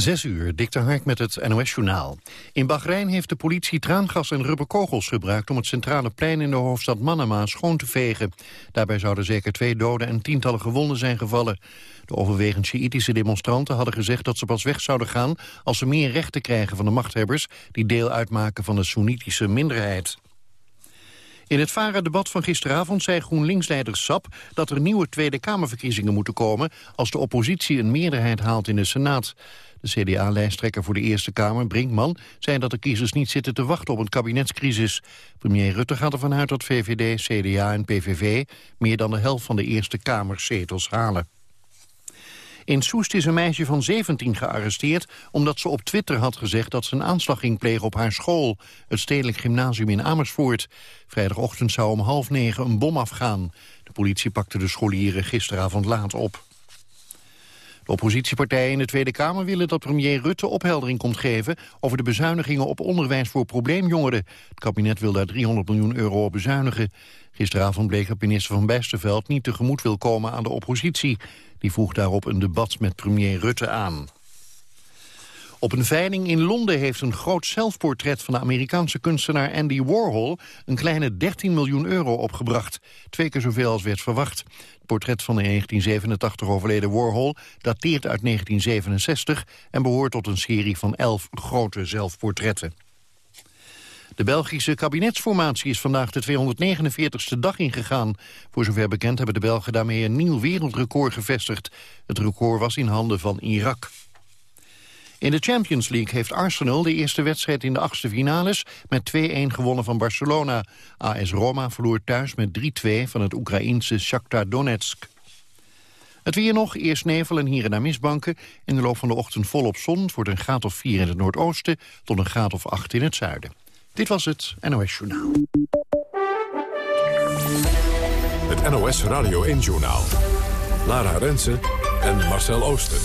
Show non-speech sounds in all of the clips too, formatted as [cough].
Zes uur, Dikter Hark met het NOS-journaal. In Bahrein heeft de politie traangas en rubberkogels gebruikt... om het centrale plein in de hoofdstad Manama schoon te vegen. Daarbij zouden zeker twee doden en tientallen gewonden zijn gevallen. De overwegend Sjiïtische demonstranten hadden gezegd dat ze pas weg zouden gaan... als ze meer rechten krijgen van de machthebbers... die deel uitmaken van de Soenitische minderheid. In het VARA-debat van gisteravond zei GroenLinks-leider Sap... dat er nieuwe Tweede Kamerverkiezingen moeten komen... als de oppositie een meerderheid haalt in de Senaat. De CDA-lijsttrekker voor de Eerste Kamer, Brinkman, zei dat de kiezers niet zitten te wachten op een kabinetscrisis. Premier Rutte gaat ervan uit dat VVD, CDA en PVV meer dan de helft van de Eerste Kamerzetels halen. In Soest is een meisje van 17 gearresteerd... omdat ze op Twitter had gezegd dat ze een aanslag ging plegen op haar school... het Stedelijk Gymnasium in Amersfoort. Vrijdagochtend zou om half negen een bom afgaan. De politie pakte de scholieren gisteravond laat op. De oppositiepartijen in de Tweede Kamer willen dat premier Rutte opheldering komt geven over de bezuinigingen op onderwijs voor probleemjongeren. Het kabinet wil daar 300 miljoen euro op bezuinigen. Gisteravond bleek dat minister Van Bijsterveld niet tegemoet wil komen aan de oppositie. Die vroeg daarop een debat met premier Rutte aan. Op een veiling in Londen heeft een groot zelfportret van de Amerikaanse kunstenaar Andy Warhol een kleine 13 miljoen euro opgebracht. Twee keer zoveel als werd verwacht. Het portret van de 1987 overleden Warhol dateert uit 1967 en behoort tot een serie van elf grote zelfportretten. De Belgische kabinetsformatie is vandaag de 249ste dag ingegaan. Voor zover bekend hebben de Belgen daarmee een nieuw wereldrecord gevestigd. Het record was in handen van Irak. In de Champions League heeft Arsenal de eerste wedstrijd in de achtste finales met 2-1 gewonnen van Barcelona. AS Roma verloor thuis met 3-2 van het Oekraïense Shakhtar Donetsk. Het weer nog, eerst nevel en hier en daar misbanken. In de loop van de ochtend volop zon. Wordt een graad of 4 in het noordoosten tot een graad of 8 in het zuiden. Dit was het NOS Journaal. Het NOS Radio 1 Journaal. Lara Rensen en Marcel Ooster.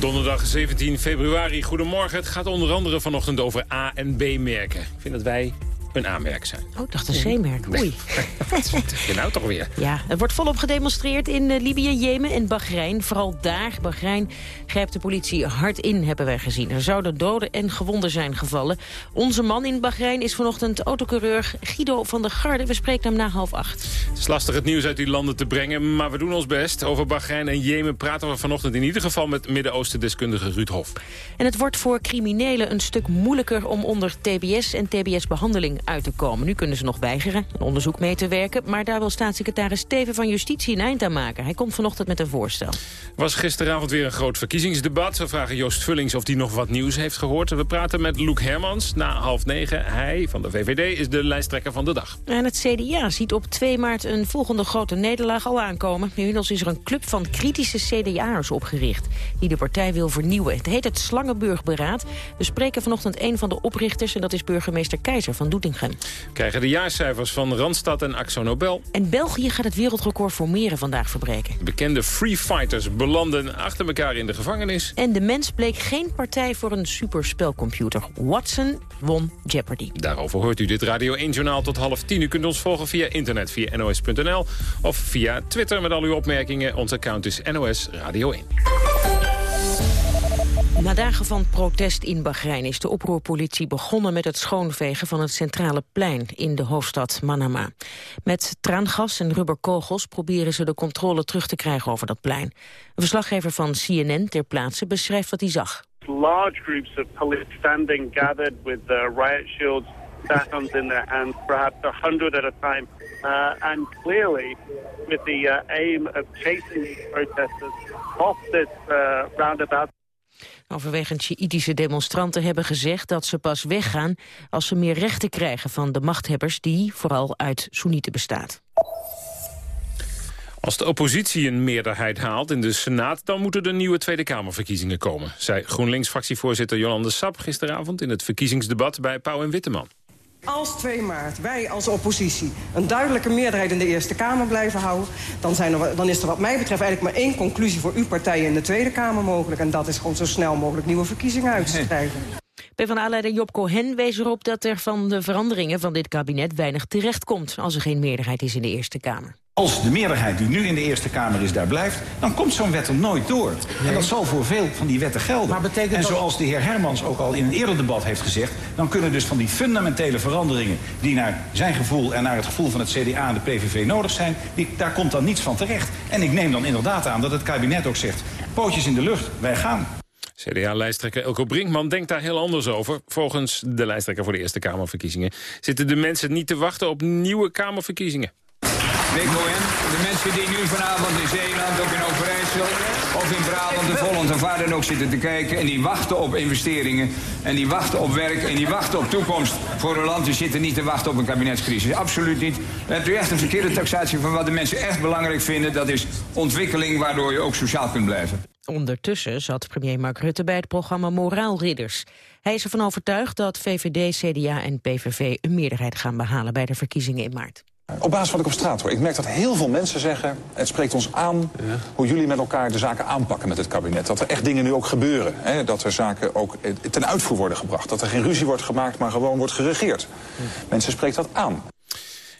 Donderdag 17 februari, goedemorgen. Het gaat onder andere vanochtend over A- en B-merken. Ik vind dat wij een A-merk zijn. Oh, ik dacht een C-merk. Oei. [laughs] Wat zeg je nou toch weer? Ja, het wordt volop gedemonstreerd in uh, Libië, Jemen en Bahrein. Vooral daar, Bahrein, grijpt de politie hard in, hebben wij gezien. Er zouden doden en gewonden zijn gevallen. Onze man in Bahrein is vanochtend autocoureur Guido van der Garde. We spreken hem na half acht. Het is lastig het nieuws uit die landen te brengen, maar we doen ons best. Over Bahrein en Jemen praten we vanochtend in ieder geval met Midden-Oosten-deskundige Ruud Hof. En het wordt voor criminelen een stuk moeilijker om onder TBS en TBS-behandeling uit te komen. Nu kunnen ze nog weigeren een onderzoek mee te werken... maar daar wil staatssecretaris Steven van Justitie een eind aan maken. Hij komt vanochtend met een voorstel. was gisteravond weer een groot verkiezingsdebat. We vragen Joost Vullings of hij nog wat nieuws heeft gehoord. We praten met Loek Hermans na half negen. Hij van de VVD is de lijsttrekker van de dag. En het CDA ziet op 2 maart een volgende grote nederlaag al aankomen. Inmiddels is er een club van kritische CDA'ers opgericht... die de partij wil vernieuwen. Het heet het Slangenburgberaad. We spreken vanochtend een van de oprichters... en dat is burgemeester Keizer van Doetinchem. Krijgen de jaarcijfers van Randstad en Axo Nobel. En België gaat het wereldrecord voor meren vandaag verbreken. Bekende free fighters belanden achter elkaar in de gevangenis. En de mens bleek geen partij voor een superspelcomputer. Watson won Jeopardy. Daarover hoort u dit Radio 1-journaal tot half tien. U kunt ons volgen via internet, via nos.nl of via Twitter met al uw opmerkingen. Ons account is NOS Radio 1. Na dagen van protest in Bahrein is de oproerpolitie begonnen met het schoonvegen van het centrale plein in de hoofdstad Manama. Met traangas en rubberkogels proberen ze de controle terug te krijgen over dat plein. Een verslaggever van CNN ter plaatse beschrijft wat hij zag. Large groups of police standing gathered with uh, riot shields, batons in their hands, perhaps a hundred at a time. Uh, and clearly with the uh, aim of chasing protesters off this uh, roundabout. Overwegend Sjiïtische demonstranten hebben gezegd dat ze pas weggaan als ze meer rechten krijgen van de machthebbers die vooral uit Soenieten bestaat. Als de oppositie een meerderheid haalt in de Senaat... dan moeten er nieuwe Tweede Kamerverkiezingen komen... zei GroenLinks-fractievoorzitter Jolande Sap gisteravond... in het verkiezingsdebat bij Pauw en Witteman. Als 2 maart wij als oppositie een duidelijke meerderheid in de Eerste Kamer blijven houden... Dan, zijn er, dan is er wat mij betreft eigenlijk maar één conclusie voor uw partijen in de Tweede Kamer mogelijk. En dat is gewoon zo snel mogelijk nieuwe verkiezingen uit te [laughs] schrijven. PvdA-leider Job Cohen wees erop dat er van de veranderingen van dit kabinet weinig terecht komt als er geen meerderheid is in de Eerste Kamer. Als de meerderheid die nu in de Eerste Kamer is daar blijft... dan komt zo'n wet er nooit door. En dat zal voor veel van die wetten gelden. Maar betekent en zoals de heer Hermans ook al in een eerder debat heeft gezegd... dan kunnen dus van die fundamentele veranderingen... die naar zijn gevoel en naar het gevoel van het CDA en de PVV nodig zijn... Die, daar komt dan niets van terecht. En ik neem dan inderdaad aan dat het kabinet ook zegt... pootjes in de lucht, wij gaan. CDA-lijsttrekker Elko Brinkman denkt daar heel anders over. Volgens de lijsttrekker voor de Eerste Kamerverkiezingen... zitten de mensen niet te wachten op nieuwe Kamerverkiezingen. De mensen die nu vanavond in Zeeland, ook in Overijssel... of in Brabant, de Volland of ook zitten te kijken... en die wachten op investeringen, en die wachten op werk... en die wachten op toekomst voor een land... die zitten niet te wachten op een kabinetscrisis. Absoluut niet. Dan hebt u echt een verkeerde taxatie van wat de mensen echt belangrijk vinden. Dat is ontwikkeling waardoor je ook sociaal kunt blijven. Ondertussen zat premier Mark Rutte bij het programma Moraalridders. Hij is ervan overtuigd dat VVD, CDA en PVV een meerderheid gaan behalen bij de verkiezingen in maart. Op basis van wat ik op straat hoor. Ik merk dat heel veel mensen zeggen... het spreekt ons aan hoe jullie met elkaar de zaken aanpakken met het kabinet. Dat er echt dingen nu ook gebeuren. Hè? Dat er zaken ook ten uitvoer worden gebracht. Dat er geen ruzie wordt gemaakt, maar gewoon wordt geregeerd. Mensen spreekt dat aan.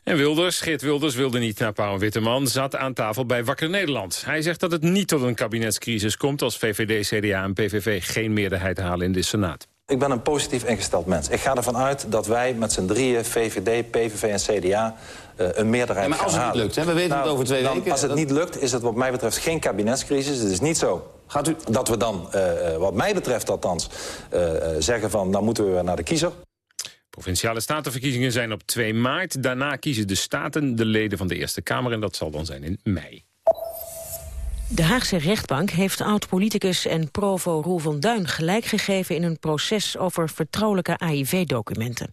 En Wilders, Geert Wilders, wilde niet naar Pauw Witteman... zat aan tafel bij Wakker Nederland. Hij zegt dat het niet tot een kabinetscrisis komt... als VVD, CDA en PVV geen meerderheid halen in de Senaat. Ik ben een positief ingesteld mens. Ik ga ervan uit dat wij met z'n drieën, VVD, PVV en CDA... Uh, een meerderheid ja, maar als het niet lukt, hè? we weten nou, het over twee dan, weken. Als het niet lukt, is het wat mij betreft geen kabinetscrisis. Het is niet zo Gaat u... dat we dan, uh, wat mij betreft althans, uh, zeggen van... dan moeten we naar de kiezer. Provinciale statenverkiezingen zijn op 2 maart. Daarna kiezen de staten de leden van de Eerste Kamer... en dat zal dan zijn in mei. De Haagse rechtbank heeft oud-politicus en provo Roel van Duin gelijk gegeven in een proces over vertrouwelijke AIV-documenten.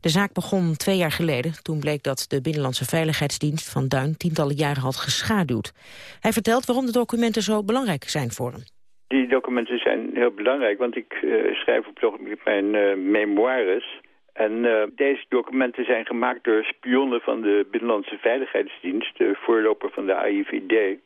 De zaak begon twee jaar geleden. Toen bleek dat de Binnenlandse Veiligheidsdienst van Duin tientallen jaren had geschaduwd. Hij vertelt waarom de documenten zo belangrijk zijn voor hem. Die documenten zijn heel belangrijk, want ik uh, schrijf op het mijn uh, memoires. En uh, deze documenten zijn gemaakt door spionnen van de Binnenlandse Veiligheidsdienst, de voorloper van de AIVD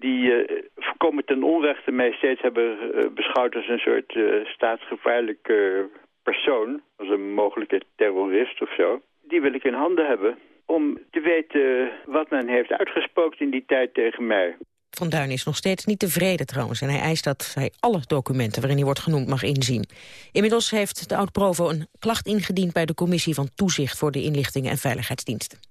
die uh, voorkomen ten onrechte mij steeds hebben uh, beschouwd als een soort uh, staatsgevaarlijke persoon, als een mogelijke terrorist of zo. Die wil ik in handen hebben om te weten wat men heeft uitgespookt in die tijd tegen mij. Van Duin is nog steeds niet tevreden trouwens en hij eist dat hij alle documenten waarin hij wordt genoemd mag inzien. Inmiddels heeft de oud-provo een klacht ingediend bij de Commissie van Toezicht voor de Inlichtingen en Veiligheidsdiensten.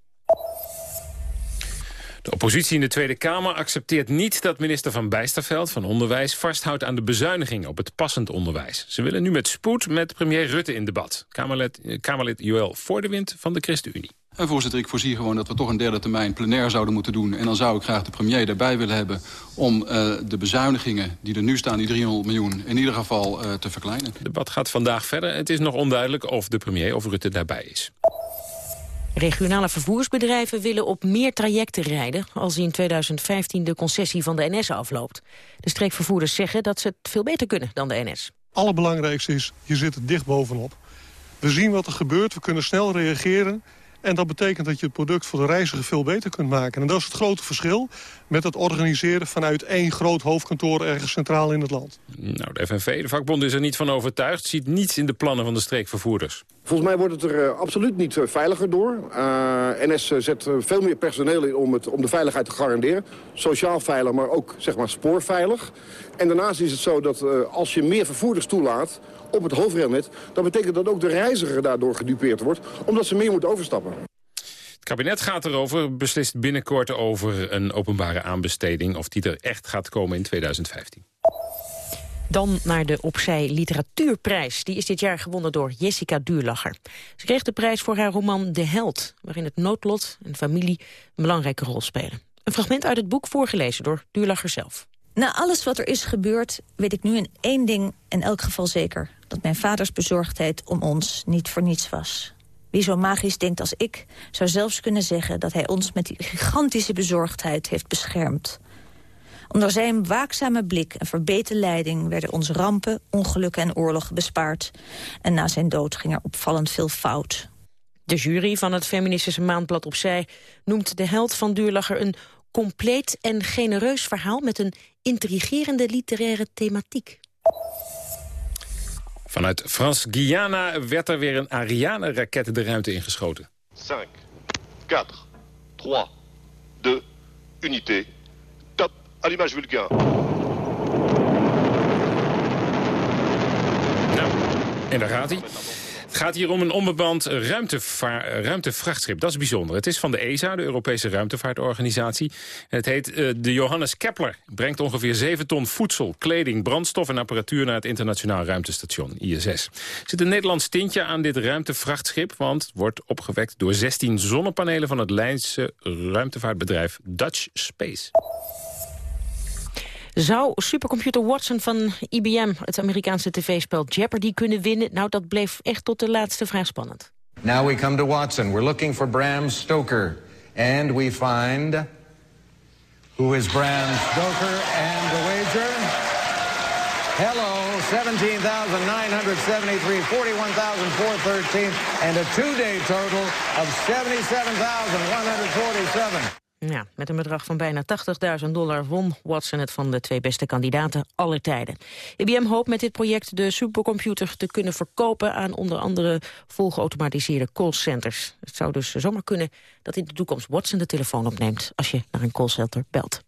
De oppositie in de Tweede Kamer accepteert niet dat minister Van Bijsterveld van Onderwijs vasthoudt aan de bezuinigingen op het passend onderwijs. Ze willen nu met spoed met premier Rutte in debat. Kamerlid, Kamerlid Joël Voordewind van de ChristenUnie. En voorzitter, ik voorzie gewoon dat we toch een derde termijn plenair zouden moeten doen. En dan zou ik graag de premier daarbij willen hebben om uh, de bezuinigingen die er nu staan, die 300 miljoen, in ieder geval uh, te verkleinen. Het debat gaat vandaag verder. Het is nog onduidelijk of de premier of Rutte daarbij is. Regionale vervoersbedrijven willen op meer trajecten rijden... als in 2015 de concessie van de NS afloopt. De streekvervoerders zeggen dat ze het veel beter kunnen dan de NS. Allerbelangrijkste is, je zit er dicht bovenop. We zien wat er gebeurt, we kunnen snel reageren... En dat betekent dat je het product voor de reiziger veel beter kunt maken. En dat is het grote verschil met het organiseren vanuit één groot hoofdkantoor ergens centraal in het land. Nou, de FNV, de vakbond, is er niet van overtuigd. Ziet niets in de plannen van de streekvervoerders. Volgens mij wordt het er uh, absoluut niet uh, veiliger door. Uh, NS zet veel meer personeel in om, het, om de veiligheid te garanderen. Sociaal veilig, maar ook zeg maar, spoorveilig. En daarnaast is het zo dat als je meer vervoerders toelaat op het hoofdrailnet... dan betekent dat ook de reiziger daardoor gedupeerd wordt... omdat ze meer moeten overstappen. Het kabinet gaat erover, beslist binnenkort over een openbare aanbesteding... of die er echt gaat komen in 2015. Dan naar de Opzij Literatuurprijs. Die is dit jaar gewonnen door Jessica Duurlacher. Ze kreeg de prijs voor haar roman De Held... waarin het noodlot en familie een belangrijke rol spelen. Een fragment uit het boek voorgelezen door Duurlacher zelf. Na alles wat er is gebeurd, weet ik nu in één ding in elk geval zeker. Dat mijn vaders bezorgdheid om ons niet voor niets was. Wie zo magisch denkt als ik, zou zelfs kunnen zeggen... dat hij ons met die gigantische bezorgdheid heeft beschermd. Onder zijn waakzame blik en verbeten leiding... werden ons rampen, ongelukken en oorlogen bespaard. En na zijn dood ging er opvallend veel fout. De jury van het feministische maandblad Opzij... noemt de held van Duurlacher een compleet en genereus verhaal... met een intrigerende literaire thematiek. Vanuit Frans-Guyana werd er weer een Ariane-raket de ruimte ingeschoten. 5, 4, 3, 2, unité. Top, à l'image Vulcain. Nou, en daar gaat hij. Het gaat hier om een onbemand ruimtevrachtschip. Dat is bijzonder. Het is van de ESA, de Europese Ruimtevaartorganisatie. Het heet uh, de Johannes Kepler. Brengt ongeveer 7 ton voedsel, kleding, brandstof en apparatuur... naar het internationaal ruimtestation, ISS. Er zit een Nederlands tintje aan dit ruimtevrachtschip... want het wordt opgewekt door 16 zonnepanelen... van het Leidse ruimtevaartbedrijf Dutch Space. Zou supercomputer Watson van IBM het Amerikaanse tv-spel Jeopardy kunnen winnen? Nou, dat bleef echt tot de laatste vraag spannend. Now we come to Watson. We're looking for Bram Stoker. And we find... Who is Bram Stoker and the wager? Hello, 17,973, 41,413, and a two-day total of 77,147. Ja, met een bedrag van bijna 80.000 dollar won Watson het van de twee beste kandidaten aller tijden. IBM hoopt met dit project de supercomputer te kunnen verkopen aan onder andere volgeautomatiseerde callcenters. Het zou dus zomaar kunnen dat in de toekomst Watson de telefoon opneemt als je naar een callcenter belt.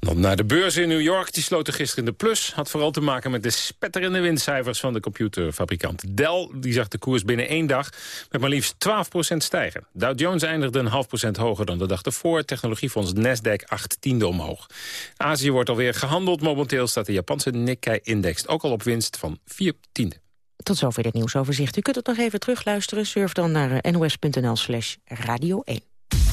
Dan naar de beurs in New York. Die sloten gisteren in de plus. Had vooral te maken met de spetterende winstcijfers van de computerfabrikant Dell. Die zag de koers binnen één dag met maar liefst 12% stijgen. Dow Jones eindigde een half procent hoger dan de dag ervoor. Technologiefonds Nasdaq 8 tiende omhoog. Azië wordt alweer gehandeld. Momenteel staat de Japanse Nikkei-index ook al op winst van 4 tiende. Tot zover dit nieuwsoverzicht. U kunt het nog even terugluisteren. Surf dan naar eh, nos.nl slash radio 1.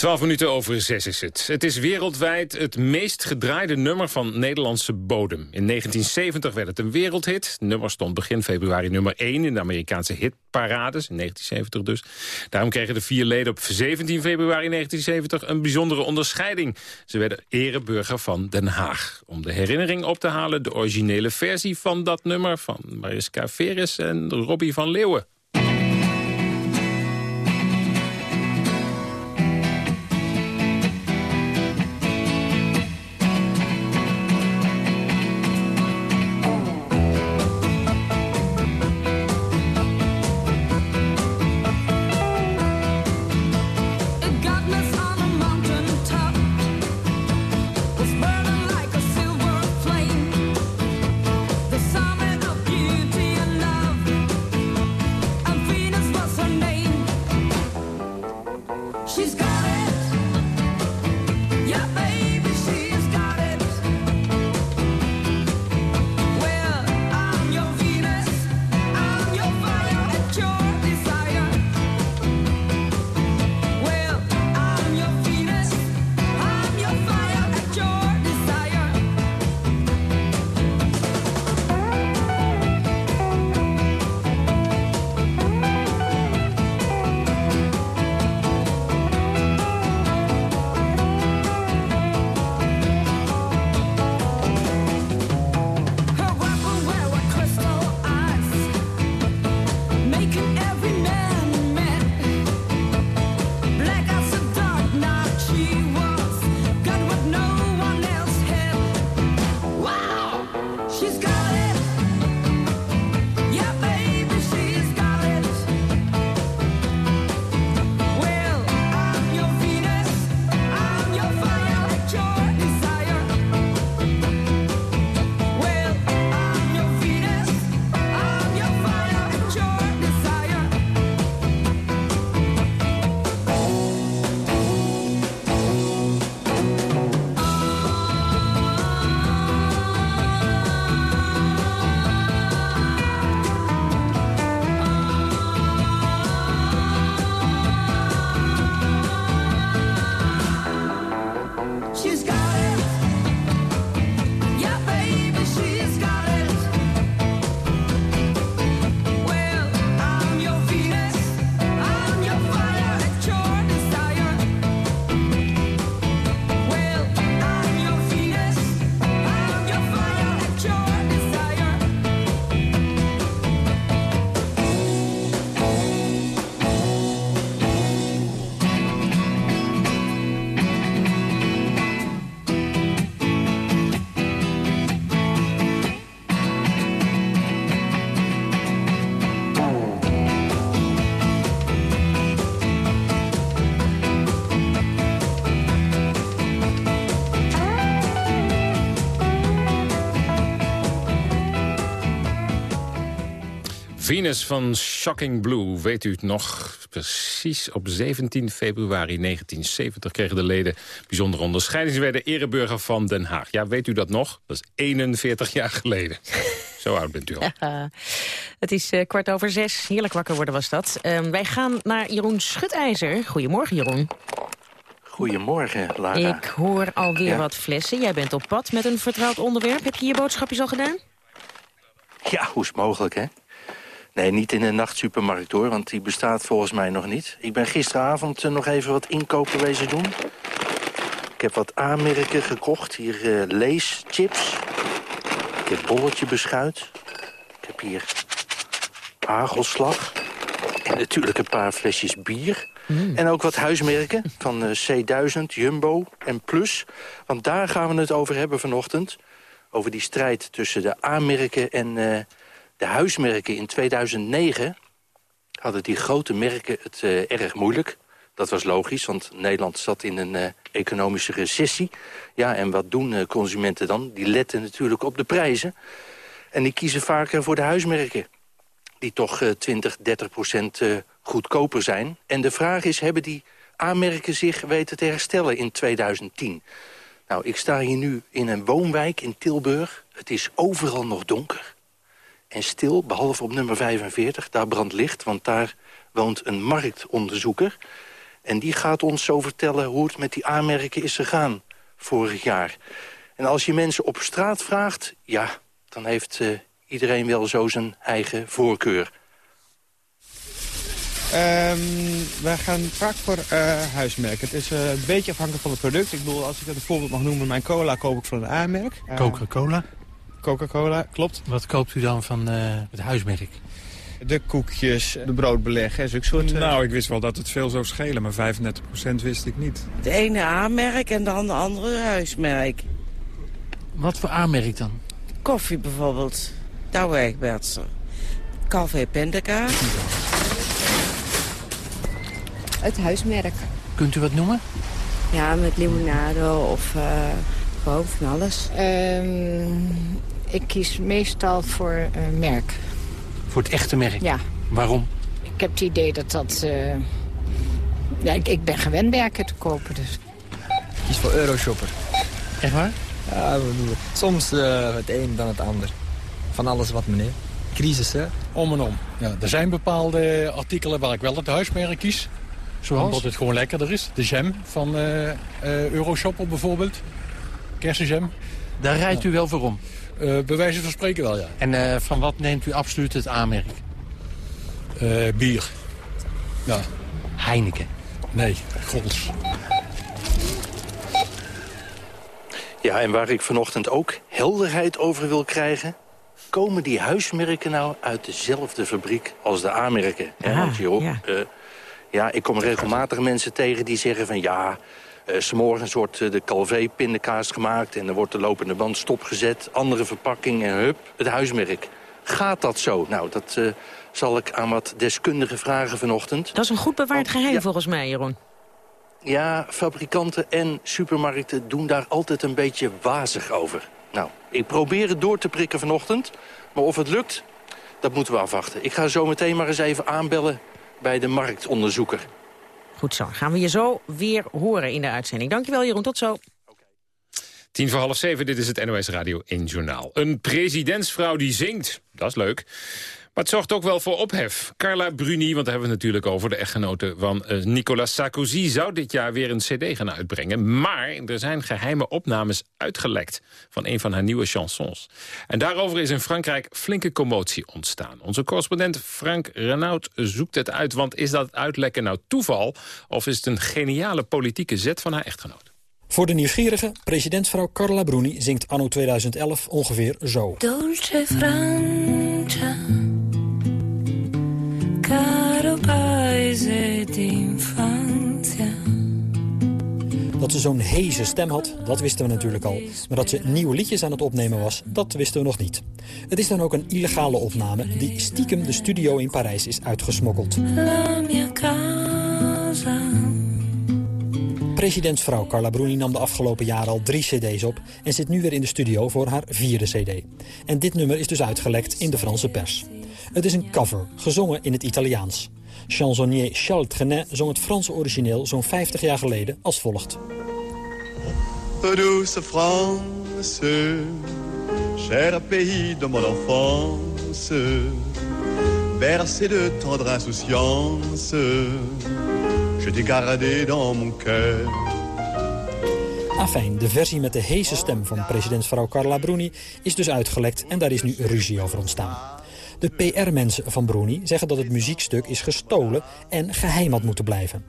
12 minuten over 6 is het. Het is wereldwijd het meest gedraaide nummer van Nederlandse bodem. In 1970 werd het een wereldhit. Het nummer stond begin februari nummer 1 in de Amerikaanse hitparades. In 1970 dus. Daarom kregen de vier leden op 17 februari 1970 een bijzondere onderscheiding. Ze werden ereburger van Den Haag. Om de herinnering op te halen de originele versie van dat nummer... van Mariska Veres en Robbie van Leeuwen. Venus van Shocking Blue, weet u het nog? Precies op 17 februari 1970 kregen de leden bijzondere onderscheidingswedden ereburger van Den Haag. Ja, weet u dat nog? Dat is 41 jaar geleden. [laughs] Zo oud bent u al. [laughs] het is uh, kwart over zes. Heerlijk wakker worden was dat. Uh, wij gaan naar Jeroen Schutijzer. Goedemorgen, Jeroen. Goedemorgen, Lara. Ik hoor alweer ja. wat flessen. Jij bent op pad met een vertrouwd onderwerp. Heb je je boodschapjes al gedaan? Ja, hoe is het mogelijk, hè? Nee, niet in een nachtsupermarkt hoor, want die bestaat volgens mij nog niet. Ik ben gisteravond uh, nog even wat inkopen wezen doen. Ik heb wat aanmerken gekocht. Hier uh, leeschips. Ik heb bolletje beschuit. Ik heb hier hagelslag. En natuurlijk een paar flesjes bier. Mm. En ook wat huismerken van uh, C1000, Jumbo en Plus. Want daar gaan we het over hebben vanochtend. Over die strijd tussen de aanmerken en de huismerken in 2009 hadden die grote merken het uh, erg moeilijk. Dat was logisch, want Nederland zat in een uh, economische recessie. Ja, en wat doen uh, consumenten dan? Die letten natuurlijk op de prijzen. En die kiezen vaker voor de huismerken. Die toch 20, 30 procent goedkoper zijn. En de vraag is, hebben die aanmerken zich weten te herstellen in 2010? Nou, ik sta hier nu in een woonwijk in Tilburg. Het is overal nog donker en stil, behalve op nummer 45. Daar brandt licht, want daar woont een marktonderzoeker. En die gaat ons zo vertellen hoe het met die aanmerken is gegaan vorig jaar. En als je mensen op straat vraagt, ja, dan heeft uh, iedereen wel zo zijn eigen voorkeur. Um, wij gaan vaak voor uh, huismerken. Het is uh, een beetje afhankelijk van het product. Ik bedoel, als ik het een voorbeeld mag noemen, mijn cola koop ik van een aanmerk. Coca-Cola? Coca-Cola, klopt. Wat koopt u dan van uh, het huismerk? De koekjes, de broodbeleg en zulke soort... Nou, ik wist wel dat het veel zou schelen, maar 35% wist ik niet. De ene aanmerk en dan de andere huismerk. Wat voor aanmerk dan? Koffie bijvoorbeeld. Daar werkt ze. Café Pendeca. Het huismerk. Kunt u wat noemen? Ja, met limonade of uh, gewoon van alles. Um, ik kies meestal voor uh, merk. Voor het echte merk? Ja. Waarom? Ik heb het idee dat dat... Uh, ja, ik, ik, ben gewend merken te kopen, dus. Ik kies voor Euroshopper. Echt waar? Ja, soms uh, het een dan het ander. Van alles wat meneer. Crisis, hè? Om en om. Ja, er zijn bepaalde artikelen waar ik wel het huismerk kies. Zoals? Omdat het gewoon lekkerder is. De jam van Euroshopper bijvoorbeeld. Kersenjam. Daar rijdt u wel voor om? Uh, bij wijze van spreken wel, ja. En uh, van wat neemt u absoluut het aanmerk? Uh, bier. Ja. Heineken? Nee, Gols. Ja, en waar ik vanochtend ook helderheid over wil krijgen... komen die huismerken nou uit dezelfde fabriek als de aanmerken? Ja, Want, joh, ja. ja, ik kom regelmatig mensen tegen die zeggen van... ja, uh, s'morgens wordt uh, de Calvé pindakaas gemaakt... en dan wordt de lopende band stopgezet. Andere verpakking en hup, het huismerk. Gaat dat zo? Nou, dat uh, zal ik aan wat deskundigen vragen vanochtend. Dat is een goed bewaard geheim ja. volgens mij, Jeroen. Ja, fabrikanten en supermarkten doen daar altijd een beetje wazig over. Nou, ik probeer het door te prikken vanochtend. Maar of het lukt, dat moeten we afwachten. Ik ga zo meteen maar eens even aanbellen bij de marktonderzoeker. Goed zo, gaan we je zo weer horen in de uitzending. Dankjewel Jeroen, tot zo. Tien voor half zeven, dit is het NOS Radio 1 Journaal. Een presidentsvrouw die zingt, dat is leuk. Maar het zorgt ook wel voor ophef. Carla Bruni, want daar hebben we het natuurlijk over... de echtgenote van uh, Nicolas Sarkozy... zou dit jaar weer een cd gaan uitbrengen. Maar er zijn geheime opnames uitgelekt... van een van haar nieuwe chansons. En daarover is in Frankrijk flinke commotie ontstaan. Onze correspondent Frank Renaud zoekt het uit... want is dat uitlekken nou toeval... of is het een geniale politieke zet van haar echtgenoot? Voor de nieuwsgierige, presidentsvrouw Carla Bruni zingt anno 2011 ongeveer zo. Dolce Francia Dat ze zo'n heze stem had, dat wisten we natuurlijk al. Maar dat ze nieuwe liedjes aan het opnemen was, dat wisten we nog niet. Het is dan ook een illegale opname die stiekem de studio in Parijs is uitgesmokkeld. La mia casa. Presidentsvrouw Carla Bruni nam de afgelopen jaren al drie cd's op... en zit nu weer in de studio voor haar vierde cd. En dit nummer is dus uitgelekt in de Franse pers. Het is een cover, gezongen in het Italiaans. Chansonnier Charles Trenet zong het Franse origineel zo'n 50 jaar geleden als volgt. Douce France, cher pays de mon enfance, bercé de tendre insouciance, je t'ai gardé dans mon cœur. Afijn, de versie met de heese stem van presidentsvrouw Carla Bruni is dus uitgelekt en daar is nu ruzie over ontstaan. De PR-mensen van Bruni zeggen dat het muziekstuk is gestolen en geheim had moeten blijven.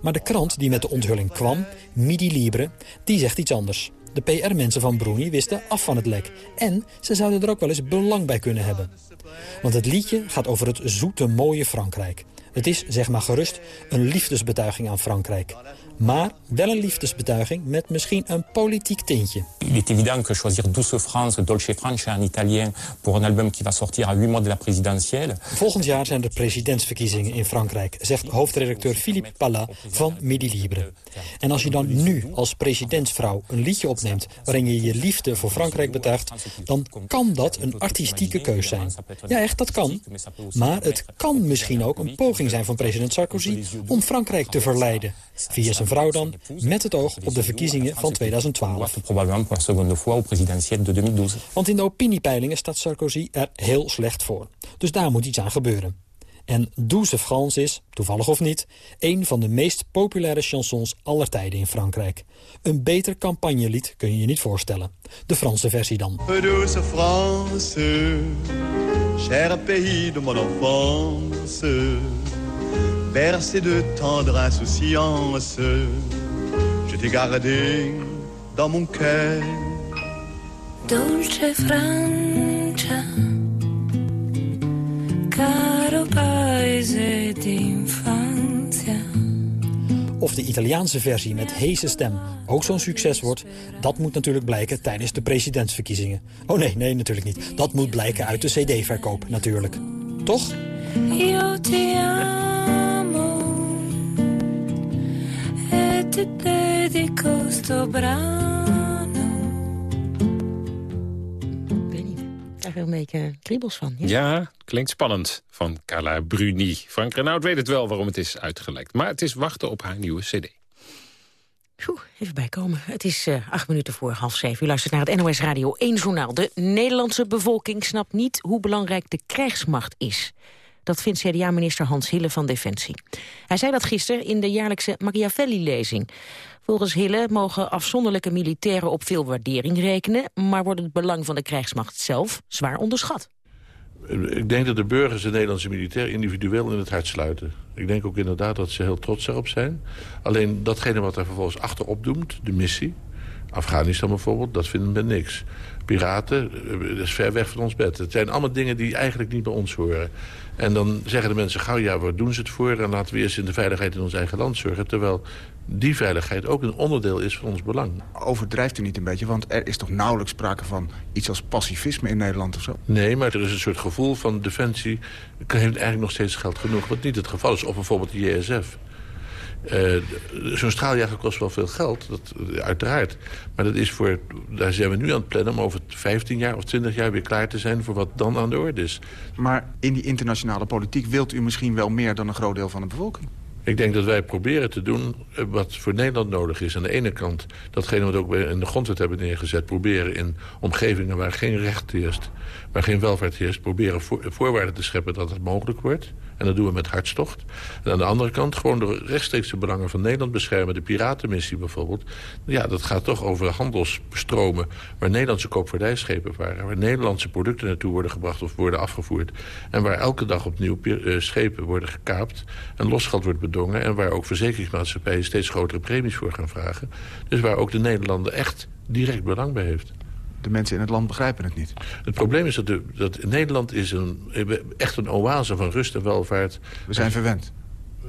Maar de krant die met de onthulling kwam, Midi Libre, die zegt iets anders. De PR-mensen van Bruni wisten af van het lek. En ze zouden er ook wel eens belang bij kunnen hebben. Want het liedje gaat over het zoete mooie Frankrijk. Het is, zeg maar gerust, een liefdesbetuiging aan Frankrijk. Maar wel een liefdesbetuiging met misschien een politiek tintje. Il est évident que choisir Douce France, Dolce Francia en italien... pour un album qui va sortir à 8 mois de la présidentielle... Volgend jaar zijn er presidentsverkiezingen in Frankrijk... zegt hoofdredacteur Philippe Pallat van Midi Libre. En als je dan nu als presidentsvrouw een liedje opneemt... waarin je je liefde voor Frankrijk betuigt... dan kan dat een artistieke keus zijn. Ja, echt, dat kan. Maar het kan misschien ook een poging zijn van president Sarkozy... om Frankrijk te verleiden. Via zijn vrouw dan, met het oog op de verkiezingen van 2012. Want in de opiniepeilingen staat Sarkozy er heel slecht voor. Dus daar moet iets aan gebeuren. En Douce France is, toevallig of niet, een van de meest populaire chansons aller tijden in Frankrijk. Een beter campagnelied kun je je niet voorstellen. De Franse versie dan. Douce France, cher pays de mon enfance, bercé de tendre insouciance, je t'ai gardé dans mon cœur. Dolce Francia, caro paese d'infanzia. Of de Italiaanse versie met heese stem ook zo'n succes wordt... dat moet natuurlijk blijken tijdens de presidentsverkiezingen. Oh nee, nee, natuurlijk niet. Dat moet blijken uit de cd-verkoop, natuurlijk. Toch? Io ti amo e ti dedico sto brano. Ik krijg er een beetje kriebels van. Ja. Ja, klinkt spannend van Carla Bruni. Frank Renaud weet het wel waarom het is uitgelekt. Maar het is wachten op haar nieuwe cd. Oeh, even bijkomen. Het is eh, acht minuten voor half zeven. U luistert naar het NOS Radio 1 journaal. De Nederlandse bevolking snapt niet hoe belangrijk de krijgsmacht is. Dat vindt CDA-minister Hans Hille van Defensie. Hij zei dat gisteren in de jaarlijkse Machiavelli-lezing. Volgens Hille mogen afzonderlijke militairen op veel waardering rekenen... maar wordt het belang van de krijgsmacht zelf zwaar onderschat. Ik denk dat de burgers de Nederlandse militair individueel in het hart sluiten. Ik denk ook inderdaad dat ze heel trots daarop zijn. Alleen datgene wat er vervolgens achterop doemt, de missie... Afghanistan bijvoorbeeld, dat vinden we niks. Piraten, eh, dat is ver weg van ons bed. Het zijn allemaal dingen die eigenlijk niet bij ons horen. En dan zeggen de mensen gauw, ja, waar doen ze het voor? En laten we eerst in de veiligheid in ons eigen land zorgen. Terwijl die veiligheid ook een onderdeel is van ons belang. Overdrijft u niet een beetje, want er is toch nauwelijks sprake van iets als pacifisme in Nederland of zo? Nee, maar er is een soort gevoel van defensie... heeft eigenlijk nog steeds geld genoeg, wat niet het geval is. Of bijvoorbeeld de JSF. Uh, Zo'n straaljager kost wel veel geld, dat, uiteraard. Maar dat is voor, daar zijn we nu aan het plannen... om over 15 jaar of 20 jaar weer klaar te zijn... voor wat dan aan de orde is. Maar in die internationale politiek wilt u misschien wel meer... dan een groot deel van de bevolking? Ik denk dat wij proberen te doen wat voor Nederland nodig is. Aan de ene kant, datgene wat we ook in de grondwet hebben neergezet... proberen in omgevingen waar geen recht heerst, waar geen welvaart heerst... proberen voorwaarden te scheppen dat het mogelijk wordt... En dat doen we met hartstocht. En aan de andere kant gewoon de rechtstreekse belangen van Nederland beschermen. De piratenmissie bijvoorbeeld. Ja, dat gaat toch over handelsstromen waar Nederlandse koopvaardijschepen waren. Waar Nederlandse producten naartoe worden gebracht of worden afgevoerd. En waar elke dag opnieuw uh, schepen worden gekaapt. En losgeld wordt bedongen. En waar ook verzekeringsmaatschappijen steeds grotere premies voor gaan vragen. Dus waar ook de Nederlander echt direct belang bij heeft de mensen in het land begrijpen het niet. Het probleem is dat, de, dat Nederland is een, echt een oase van rust en welvaart. We zijn verwend.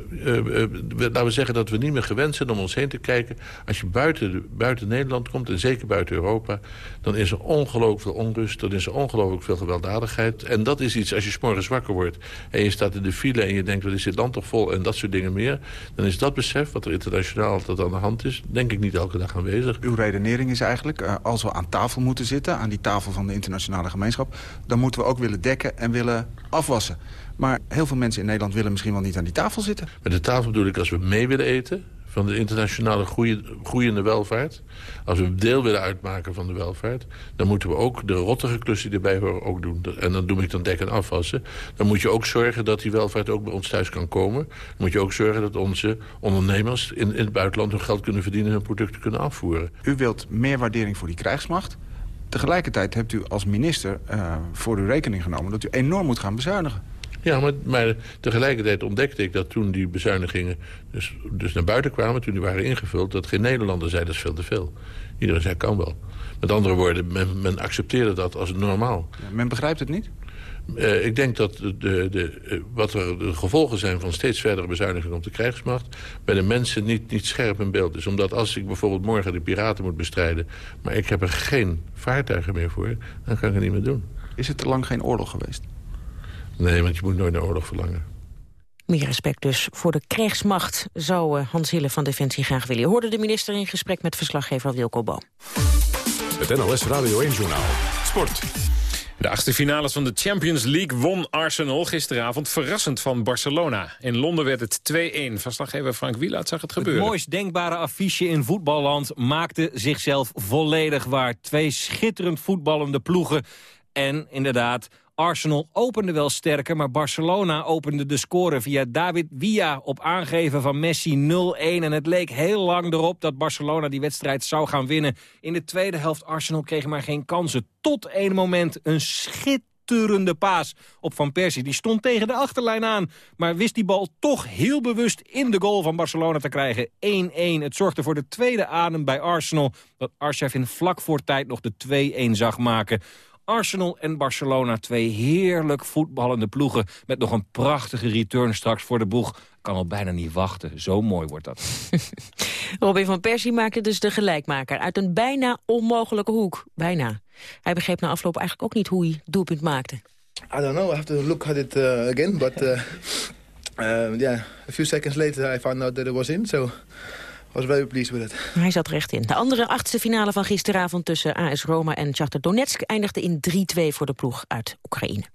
Uh, uh, laten we zeggen dat we niet meer gewend zijn om ons heen te kijken. Als je buiten, buiten Nederland komt, en zeker buiten Europa... dan is er ongelooflijk veel onrust, dan is er ongelooflijk veel gewelddadigheid. En dat is iets, als je morgens wakker wordt... en je staat in de file en je denkt, wat is dit land toch vol... en dat soort dingen meer... dan is dat besef, wat er internationaal altijd aan de hand is... denk ik niet elke dag aanwezig. Uw redenering is eigenlijk, uh, als we aan tafel moeten zitten... aan die tafel van de internationale gemeenschap... dan moeten we ook willen dekken en willen afwassen. Maar heel veel mensen in Nederland willen misschien wel niet aan die tafel zitten. Met de tafel bedoel ik als we mee willen eten van de internationale groeiende welvaart... als we deel willen uitmaken van de welvaart... dan moeten we ook de rottige klussen die erbij horen ook doen. En dan doe ik dan dekken en afwassen. Dan moet je ook zorgen dat die welvaart ook bij ons thuis kan komen. Dan moet je ook zorgen dat onze ondernemers in, in het buitenland... hun geld kunnen verdienen en hun producten kunnen afvoeren. U wilt meer waardering voor die krijgsmacht... Tegelijkertijd hebt u als minister uh, voor uw rekening genomen... dat u enorm moet gaan bezuinigen. Ja, maar, maar, tegelijkertijd ontdekte ik dat toen die bezuinigingen dus, dus naar buiten kwamen... toen die waren ingevuld, dat geen Nederlander zei dat is veel te veel. Iedereen zei kan wel. Met andere woorden, men, men accepteerde dat als normaal. Ja, men begrijpt het niet? Uh, ik denk dat de, de, de, wat er de gevolgen zijn van steeds verdere bezuinigingen op de krijgsmacht... bij de mensen niet, niet scherp in beeld is. Omdat als ik bijvoorbeeld morgen de piraten moet bestrijden... maar ik heb er geen vaartuigen meer voor, dan kan ik het niet meer doen. Is het te lang geen oorlog geweest? Nee, want je moet nooit naar oorlog verlangen. Meer respect dus voor de krijgsmacht, zou eh, Hans Hille van Defensie graag willen. Je hoorde de minister in gesprek met verslaggever Wilco Boom. Het NOS Radio 1-journaal. Sport. De achtste finales van de Champions League won Arsenal gisteravond verrassend van Barcelona. In Londen werd het 2-1. Verslaggever Frank Wieland zag het gebeuren. Het mooist denkbare affiche in voetballand maakte zichzelf volledig waar. Twee schitterend voetballende ploegen. En inderdaad, Arsenal opende wel sterker, maar Barcelona opende de score via David Villa op aangeven van Messi 0-1. En het leek heel lang erop dat Barcelona die wedstrijd zou gaan winnen. In de tweede helft Arsenal kreeg maar geen kansen. Tot één moment een schitterende paas op Van Persie. Die stond tegen de achterlijn aan, maar wist die bal toch heel bewust in de goal van Barcelona te krijgen. 1-1. Het zorgde voor de tweede adem bij Arsenal, dat Arshavin vlak voor tijd nog de 2-1 zag maken. Arsenal en Barcelona, twee heerlijk voetballende ploegen... met nog een prachtige return straks voor de boeg. Kan al bijna niet wachten. Zo mooi wordt dat. [laughs] Robin van Persie maakte dus de gelijkmaker... uit een bijna onmogelijke hoek. Bijna. Hij begreep na afloop eigenlijk ook niet hoe hij doelpunt maakte. I don't know. I have to look at it uh, again. But uh, [laughs] uh, yeah, a few seconds later I found out that it was in. So was very pleased with it. Hij zat recht in. De andere achtste finale van gisteravond tussen AS Roma en Shakhtar Donetsk... eindigde in 3-2 voor de ploeg uit Oekraïne.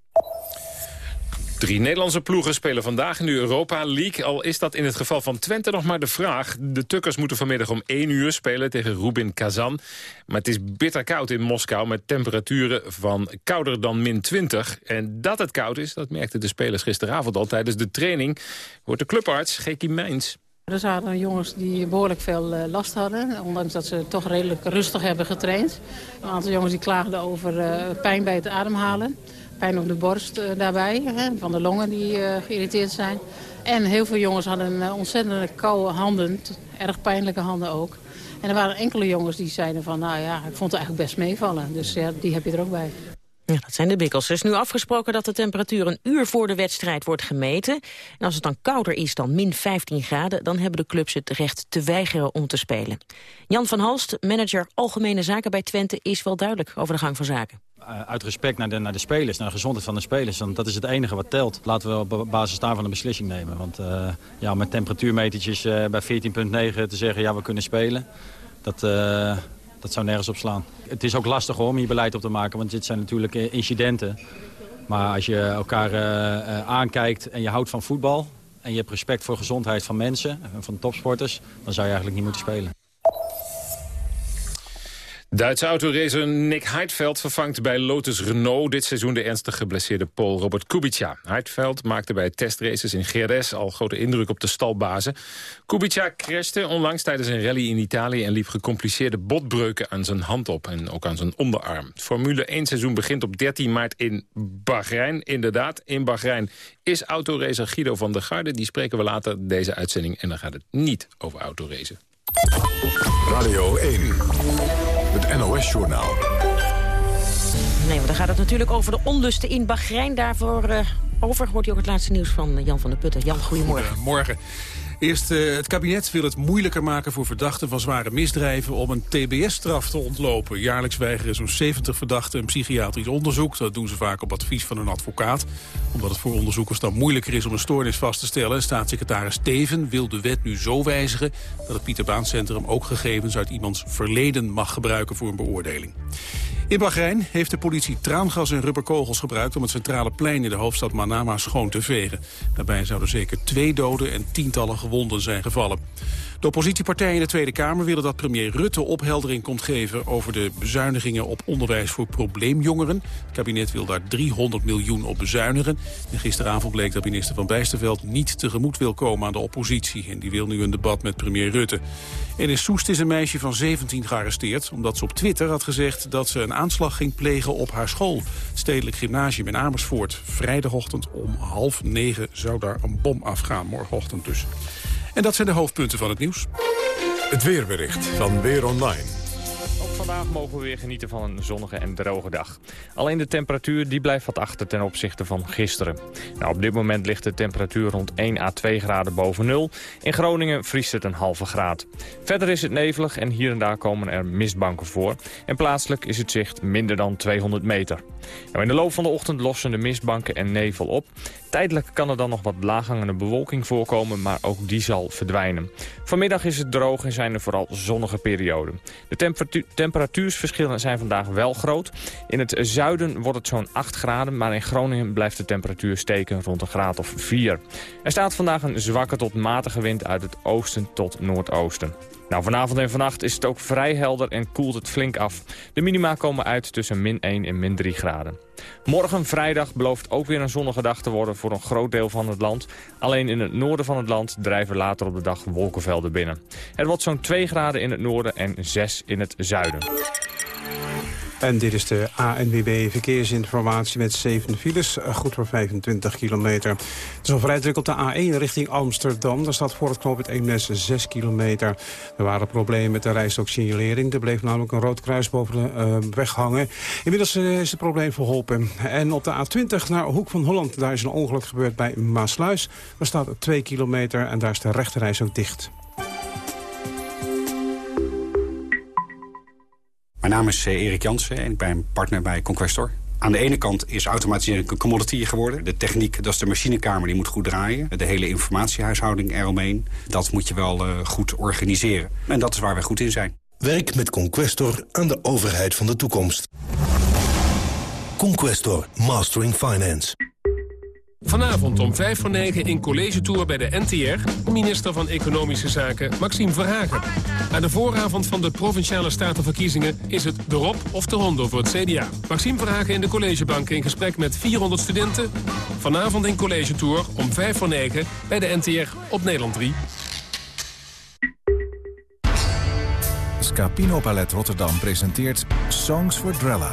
Drie Nederlandse ploegen spelen vandaag in de Europa League. Al is dat in het geval van Twente nog maar de vraag. De Tukkers moeten vanmiddag om 1 uur spelen tegen Rubin Kazan. Maar het is bitter koud in Moskou met temperaturen van kouder dan min 20. En dat het koud is, dat merkten de spelers gisteravond al tijdens de training. Hoort de clubarts Geki Mijns. Er zaten jongens die behoorlijk veel eh, last hadden. Ondanks dat ze toch redelijk rustig hebben getraind. Een aantal jongens die klaagden over eh, pijn bij het ademhalen. Pijn op de borst eh, daarbij, van de longen die geïrriteerd zijn. En heel veel jongens hadden ontzettend koude handen. Erg pijnlijke handen ook. En er waren enkele jongens die zeiden van, nou ja, ik vond het eigenlijk best meevallen. Dus ja, die heb je er ook bij. Ja, dat zijn de bikkels. Er is nu afgesproken dat de temperatuur een uur voor de wedstrijd wordt gemeten. En als het dan kouder is dan min 15 graden... dan hebben de clubs het recht te weigeren om te spelen. Jan van Halst, manager Algemene Zaken bij Twente... is wel duidelijk over de gang van zaken. Uh, uit respect naar de, naar de spelers, naar de gezondheid van de spelers. Want dat is het enige wat telt. Laten we op basis daarvan een beslissing nemen. Want uh, ja, met temperatuurmetertjes uh, bij 14,9 te zeggen... ja, we kunnen spelen... Dat, dat zou nergens op slaan. Het is ook lastig om hier beleid op te maken, want dit zijn natuurlijk eh, incidenten. Maar als je elkaar uh, aankijkt en je houdt van voetbal... en je hebt respect voor gezondheid van mensen, van topsporters... dan zou je eigenlijk niet moeten spelen. Duitse autoracer Nick Heidveld vervangt bij Lotus Renault dit seizoen de ernstig geblesseerde Pool Robert Kubica. Heidveld maakte bij testraces in GRS al grote indruk op de stalbazen. Kubica crashte onlangs tijdens een rally in Italië en liep gecompliceerde botbreuken aan zijn hand op en ook aan zijn onderarm. Formule 1 seizoen begint op 13 maart in Bahrein. Inderdaad, in Bahrein is autoracer Guido van der Garde. Die spreken we later deze uitzending en dan gaat het niet over autoracen. Radio 1. Het NOS-journaal. Nee, want dan gaat het natuurlijk over de onlusten in Bahrein. Daarvoor uh, over hoort u ook het laatste nieuws van Jan van der Putten. Jan, goedemorgen. Goedemorgen. Eerst, uh, het kabinet wil het moeilijker maken voor verdachten van zware misdrijven om een tbs-straf te ontlopen. Jaarlijks weigeren zo'n 70 verdachten een psychiatrisch onderzoek. Dat doen ze vaak op advies van een advocaat. Omdat het voor onderzoekers dan moeilijker is om een stoornis vast te stellen. Staatssecretaris Teven wil de wet nu zo wijzigen dat het Pieter Baan Centrum ook gegevens uit iemands verleden mag gebruiken voor een beoordeling. In Bahrein heeft de politie traangas en rubberkogels gebruikt... om het centrale plein in de hoofdstad Manama schoon te vegen. Daarbij zouden zeker twee doden en tientallen gewonden zijn gevallen. De oppositiepartijen in de Tweede Kamer willen dat premier Rutte opheldering komt geven over de bezuinigingen op onderwijs voor probleemjongeren. Het kabinet wil daar 300 miljoen op bezuinigen. En gisteravond bleek dat minister Van Bijsterveld niet tegemoet wil komen aan de oppositie. En die wil nu een debat met premier Rutte. En in Soest is een meisje van 17 gearresteerd omdat ze op Twitter had gezegd dat ze een aanslag ging plegen op haar school. Stedelijk Gymnasium in Amersfoort. Vrijdagochtend om half negen zou daar een bom afgaan, morgenochtend dus. En dat zijn de hoofdpunten van het nieuws. Het weerbericht van Weer Online. Vandaag mogen we weer genieten van een zonnige en droge dag. Alleen de temperatuur die blijft wat achter ten opzichte van gisteren. Nou, op dit moment ligt de temperatuur rond 1 à 2 graden boven nul. In Groningen vriest het een halve graad. Verder is het nevelig en hier en daar komen er mistbanken voor. En plaatselijk is het zicht minder dan 200 meter. Nou, in de loop van de ochtend lossen de mistbanken en nevel op. Tijdelijk kan er dan nog wat laaghangende bewolking voorkomen, maar ook die zal verdwijnen. Vanmiddag is het droog en zijn er vooral zonnige perioden. De temperatuur, temperatuursverschillen zijn vandaag wel groot. In het zuiden wordt het zo'n 8 graden, maar in Groningen blijft de temperatuur steken rond een graad of 4. Er staat vandaag een zwakke tot matige wind uit het oosten tot noordoosten. Nou, vanavond en vannacht is het ook vrij helder en koelt het flink af. De minima komen uit tussen min 1 en min 3 graden. Morgen vrijdag belooft ook weer een zonnige dag te worden voor een groot deel van het land. Alleen in het noorden van het land drijven later op de dag wolkenvelden binnen. Het wordt zo'n 2 graden in het noorden en 6 in het zuiden. En dit is de ANWB Verkeersinformatie met 7 files, eh, goed voor 25 kilometer. Het is al vrij op de A1 richting Amsterdam. Daar staat voor het knooppunt Eemnes 6 kilometer. Er waren problemen met de rijstrook-signalering. Er bleef namelijk een rood kruis boven de uh, weg hangen. Inmiddels uh, is het probleem verholpen. En op de A20 naar Hoek van Holland, daar is een ongeluk gebeurd bij Maasluis. Daar staat 2 kilometer en daar is de rechterreis ook dicht. Mijn naam is Erik Jansen en ik ben partner bij Conquestor. Aan de ene kant is automatisering een commodity geworden. De techniek, dat is de machinekamer, die moet goed draaien. De hele informatiehuishouding eromheen, dat moet je wel uh, goed organiseren. En dat is waar wij goed in zijn. Werk met Conquestor aan de overheid van de toekomst. Conquestor, Mastering Finance. Vanavond om 5 voor 9 in College Tour bij de NTR... minister van Economische Zaken Maxime Verhagen. Aan de vooravond van de Provinciale Statenverkiezingen... is het de Rob of de Hondo voor het CDA. Maxime Verhagen in de collegebank in gesprek met 400 studenten. Vanavond in College Tour om 5 voor 9 bij de NTR op Nederland 3. Scapino Ballet Rotterdam presenteert Songs for Drella...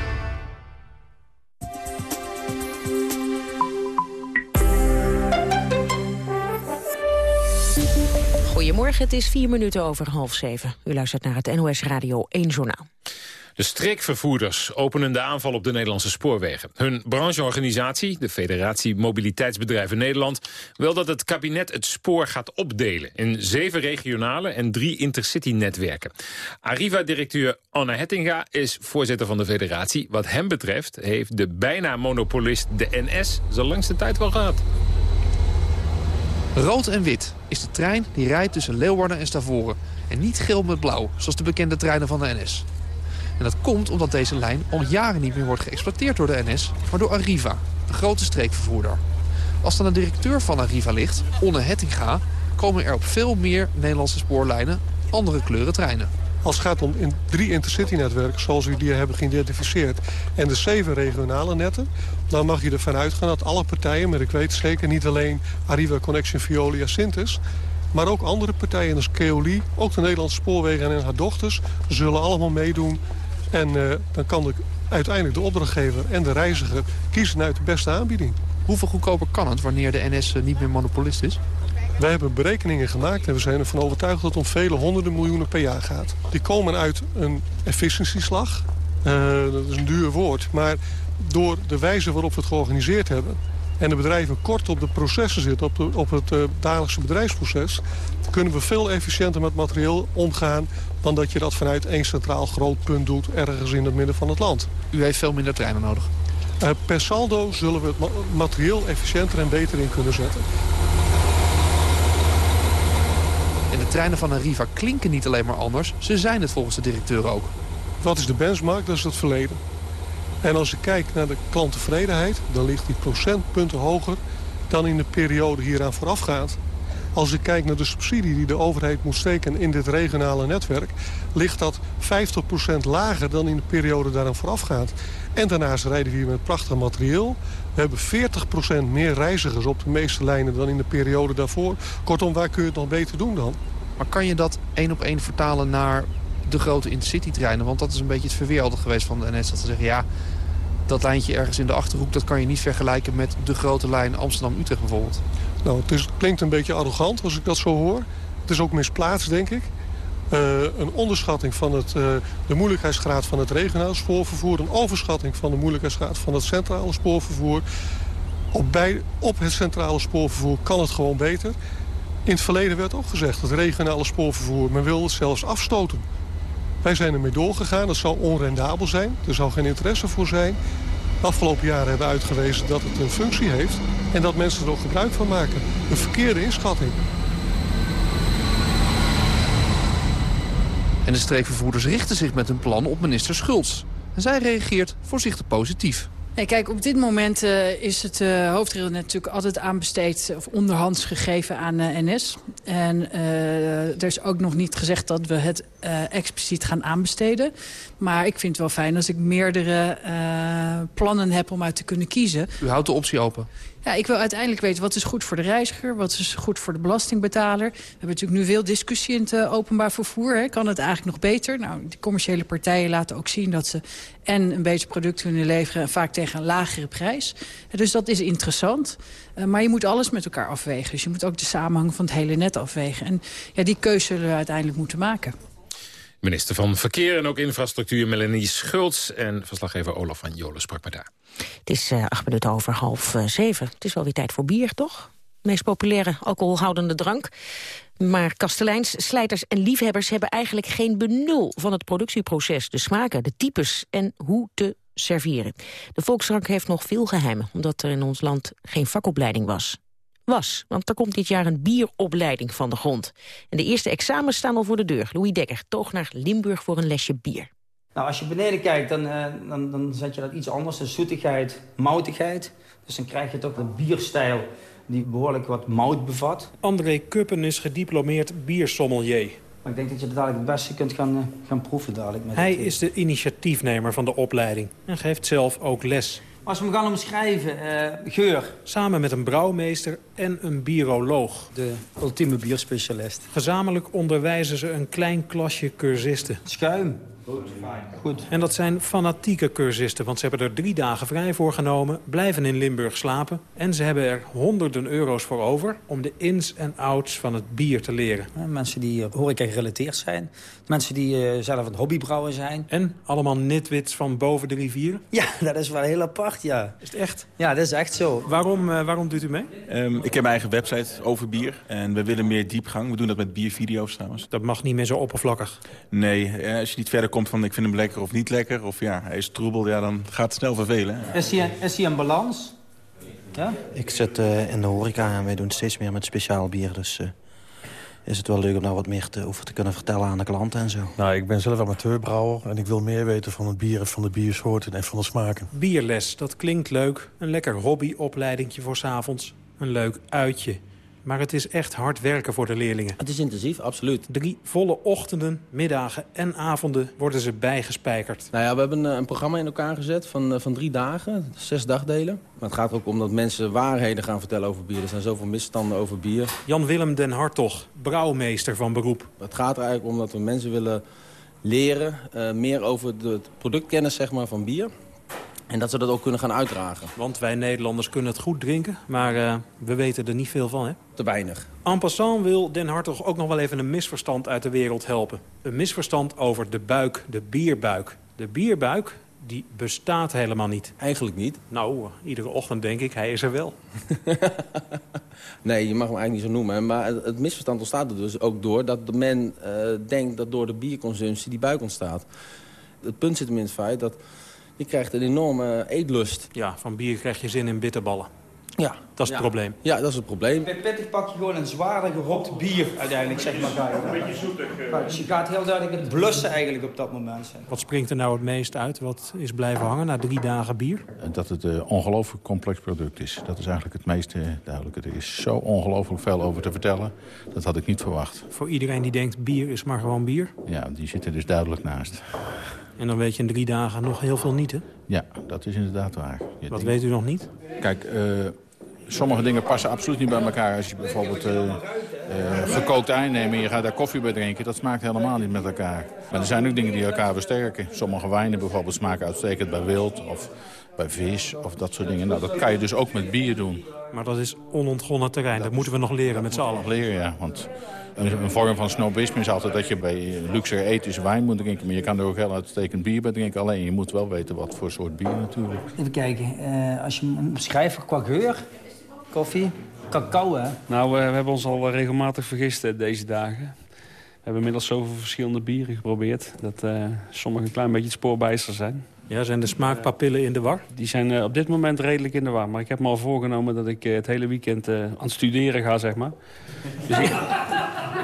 Goedemorgen, het is vier minuten over half zeven. U luistert naar het NOS Radio 1 Journaal. De streekvervoerders openen de aanval op de Nederlandse spoorwegen. Hun brancheorganisatie, de Federatie Mobiliteitsbedrijven Nederland... wil dat het kabinet het spoor gaat opdelen... in zeven regionale en drie intercity-netwerken. Arriva-directeur Anne Hettinga is voorzitter van de federatie. Wat hem betreft heeft de bijna monopolist de NS... zijn langste tijd wel gehad. Rood en wit is de trein die rijdt tussen Leeuwarden en Stavoren. En niet geel met blauw, zoals de bekende treinen van de NS. En dat komt omdat deze lijn al jaren niet meer wordt geëxploiteerd door de NS... maar door Arriva, de grote streekvervoerder. Als dan de directeur van Arriva ligt, Onne Hettinga... komen er op veel meer Nederlandse spoorlijnen andere kleuren treinen. Als het gaat om in drie intercity-netwerken, zoals u die hebben geïdentificeerd... en de zeven regionale netten, dan mag je ervan uitgaan dat alle partijen... maar ik weet zeker niet alleen Arriva Connection Violia Sintes... Maar ook andere partijen als Keoli, ook de Nederlandse Spoorwegen en haar dochters... zullen allemaal meedoen. En eh, dan kan de, uiteindelijk de opdrachtgever en de reiziger kiezen uit de beste aanbieding. Hoeveel goedkoper kan het wanneer de NS niet meer monopolist is? Wij hebben berekeningen gemaakt en we zijn ervan overtuigd dat het om vele honderden miljoenen per jaar gaat. Die komen uit een efficiëntieslag. Uh, dat is een duur woord, maar door de wijze waarop we het georganiseerd hebben... en de bedrijven kort op de processen zitten, op, de, op het uh, dagelijkse bedrijfsproces... kunnen we veel efficiënter met materieel omgaan... dan dat je dat vanuit één centraal groot punt doet ergens in het midden van het land. U heeft veel minder treinen nodig? Uh, per saldo zullen we het ma materieel efficiënter en beter in kunnen zetten. En de treinen van Arriva klinken niet alleen maar anders. Ze zijn het volgens de directeur ook. Wat is de benchmark? Dat is het verleden. En als je kijkt naar de klanttevredenheid... dan ligt die procentpunten hoger dan in de periode hieraan voorafgaand. Als je kijkt naar de subsidie die de overheid moet steken in dit regionale netwerk... ligt dat 50% lager dan in de periode daaraan voorafgaand. En daarnaast rijden we hier met prachtig materieel. We hebben 40% meer reizigers op de meeste lijnen dan in de periode daarvoor. Kortom, waar kun je het nog beter doen dan? Maar kan je dat één op één vertalen naar de grote intercity-treinen? Want dat is een beetje het verweer altijd geweest van de NS. Dat ze zeggen, ja, dat lijntje ergens in de Achterhoek... dat kan je niet vergelijken met de grote lijn Amsterdam-Utrecht bijvoorbeeld. Nou, het is, klinkt een beetje arrogant als ik dat zo hoor. Het is ook misplaatst, denk ik. Uh, een onderschatting van het, uh, de moeilijkheidsgraad van het regionale spoorvervoer... een overschatting van de moeilijkheidsgraad van het centrale spoorvervoer. Op, bij, op het centrale spoorvervoer kan het gewoon beter. In het verleden werd ook gezegd, het regionale spoorvervoer... men wil het zelfs afstoten. Wij zijn ermee doorgegaan, dat zou onrendabel zijn. Er zou geen interesse voor zijn. De afgelopen jaren hebben we uitgewezen dat het een functie heeft... en dat mensen er ook gebruik van maken. Een verkeerde inschatting. En de streekvervoerders richten zich met hun plan op minister Schultz. En zij reageert voorzichtig positief. Nee, kijk, op dit moment uh, is het uh, hoofdrail natuurlijk altijd aanbesteed... of onderhands gegeven aan uh, NS. En er is ook nog niet gezegd dat we het expliciet gaan aanbesteden. Maar ik vind het wel fijn als ik meerdere plannen heb om uit te kunnen kiezen. U houdt de optie open? Ja, ik wil uiteindelijk weten wat is goed voor de reiziger, wat is goed voor de belastingbetaler. We hebben natuurlijk nu veel discussie in het uh, openbaar vervoer. Hè. Kan het eigenlijk nog beter? Nou, de commerciële partijen laten ook zien dat ze en een beter product kunnen leveren... vaak tegen een lagere prijs. Dus dat is interessant. Uh, maar je moet alles met elkaar afwegen. Dus je moet ook de samenhang van het hele net afwegen. En ja, die keuze zullen we uiteindelijk moeten maken. Minister van Verkeer en ook Infrastructuur Melanie Schultz... en verslaggever Olaf van Jolen sprak me daar. Het is uh, acht minuten over half uh, zeven. Het is wel weer tijd voor bier, toch? Meest populaire alcoholhoudende drank. Maar kasteleins, slijters en liefhebbers hebben eigenlijk geen benul van het productieproces, de smaken, de types en hoe te serveren. De volksdrank heeft nog veel geheimen, omdat er in ons land geen vakopleiding was was. Want er komt dit jaar een bieropleiding van de grond. En de eerste examens staan al voor de deur. Louis Dekker toog naar Limburg voor een lesje bier. Nou, als je beneden kijkt, dan, uh, dan, dan zet je dat iets anders. De zoetigheid, moutigheid. Dus dan krijg je toch een bierstijl die behoorlijk wat mout bevat. André Kuppen is gediplomeerd biersommelier. Maar ik denk dat je het dadelijk het beste kunt gaan, uh, gaan proeven dadelijk. Met Hij is de initiatiefnemer van de opleiding en geeft zelf ook les. Als we hem gaan omschrijven, uh, geur. Samen met een brouwmeester en een bioloog. De ultieme bierspecialist. Gezamenlijk onderwijzen ze een klein klasje cursisten. Schuim. Goed, Goed. En dat zijn fanatieke cursisten, want ze hebben er drie dagen vrij voor genomen... blijven in Limburg slapen en ze hebben er honderden euro's voor over... om de ins en outs van het bier te leren. Mensen die horeca gerelateerd zijn. Mensen die uh, zelf een hobbybrouwer zijn. En allemaal nitwits van boven de rivier? Ja, [laughs] dat is wel heel apart, ja. Is het echt? Ja, dat is echt zo. Waarom, uh, waarom doet u mee? Um, ik heb mijn eigen website over bier. En we willen meer diepgang. We doen dat met biervideo's trouwens. Dat mag niet meer zo oppervlakkig? Nee, als je niet verder komt van ik vind hem lekker of niet lekker... of ja, hij is troebel, ja, dan gaat het snel vervelen. Is hij, is hij een balans? Ja? Ik zit uh, in de horeca en wij doen steeds meer met speciaal bier. Dus uh, is het wel leuk om daar wat meer te, over te kunnen vertellen aan de klanten en zo. Nou, ik ben zelf amateurbrouwer en ik wil meer weten van het bier... en van de biersoorten en van de smaken. Bierles, dat klinkt leuk. Een lekker hobbyopleidingje voor 's avonds. Een leuk uitje. Maar het is echt hard werken voor de leerlingen. Het is intensief, absoluut. Drie volle ochtenden, middagen en avonden worden ze bijgespijkerd. Nou ja, we hebben een, een programma in elkaar gezet van, eh, van drie dagen, zes dagdelen. Maar het gaat er ook om dat mensen waarheden gaan vertellen over bier. Er zijn zoveel misstanden over bier. Jan-Willem den Hartog, brouwmeester van beroep. Het gaat er eigenlijk om dat we mensen willen leren... Uh, meer over de productkennis zeg maar, van bier. En dat ze dat ook kunnen gaan uitdragen. Want wij Nederlanders kunnen het goed drinken, maar uh, we weten er niet veel van, hè? Te weinig. En passant wil Den Hartog ook nog wel even een misverstand uit de wereld helpen. Een misverstand over de buik, de bierbuik. De bierbuik, die bestaat helemaal niet. Eigenlijk niet. Nou, iedere ochtend denk ik, hij is er wel. [laughs] nee, je mag hem eigenlijk niet zo noemen. Maar het misverstand ontstaat er dus ook door dat men uh, denkt dat door de bierconsumptie die buik ontstaat. Het punt zit hem in het feit dat je krijgt een enorme eetlust. Ja, van bier krijg je zin in bitterballen. Ja. Dat is het probleem. Ja, dat is het probleem. Bij pittig pak je gewoon een zware geropt bier uiteindelijk, zeg maar. Ga je. Een beetje zoetig. Uh... Dus je gaat heel duidelijk het blussen eigenlijk op dat moment. Zeg. Wat springt er nou het meest uit? Wat is blijven hangen na drie dagen bier? Dat het een ongelooflijk complex product is. Dat is eigenlijk het meest duidelijke. Er is zo ongelooflijk veel over te vertellen. Dat had ik niet verwacht. Voor iedereen die denkt bier is maar gewoon bier? Ja, die zit er dus duidelijk naast. En dan weet je in drie dagen nog heel veel niet, hè? Ja, dat is inderdaad waar. Je Wat weet u nog niet? Kijk, uh, sommige dingen passen absoluut niet bij elkaar. Als je bijvoorbeeld uh, uh, gekookt ei neemt en je gaat daar koffie bij drinken... dat smaakt helemaal niet met elkaar. Maar er zijn ook dingen die elkaar versterken. Sommige wijnen bijvoorbeeld smaken uitstekend bij wild of bij vis of dat soort dingen. Nou, dat kan je dus ook met bier doen. Maar dat is onontgonnen terrein. Dat, dat moeten we nog leren met z'n allen. nog leren, ja. Want een, vorm van snobisme is altijd dat je bij luxe ethische wijn moet drinken. Maar je kan er ook heel uitstekend bier bij drinken. Alleen je moet wel weten wat voor soort bier natuurlijk. Even kijken. Uh, als je hem beschrijft qua geur, koffie, cacao hè? Nou, uh, we hebben ons al regelmatig vergist uh, deze dagen. We hebben inmiddels zoveel verschillende bieren geprobeerd... dat sommige een klein beetje het spoorbijster zijn. Ja, zijn de smaakpapillen in de war? Die zijn uh, op dit moment redelijk in de war. Maar ik heb me al voorgenomen dat ik uh, het hele weekend uh, aan het studeren ga, zeg maar. Dus ik,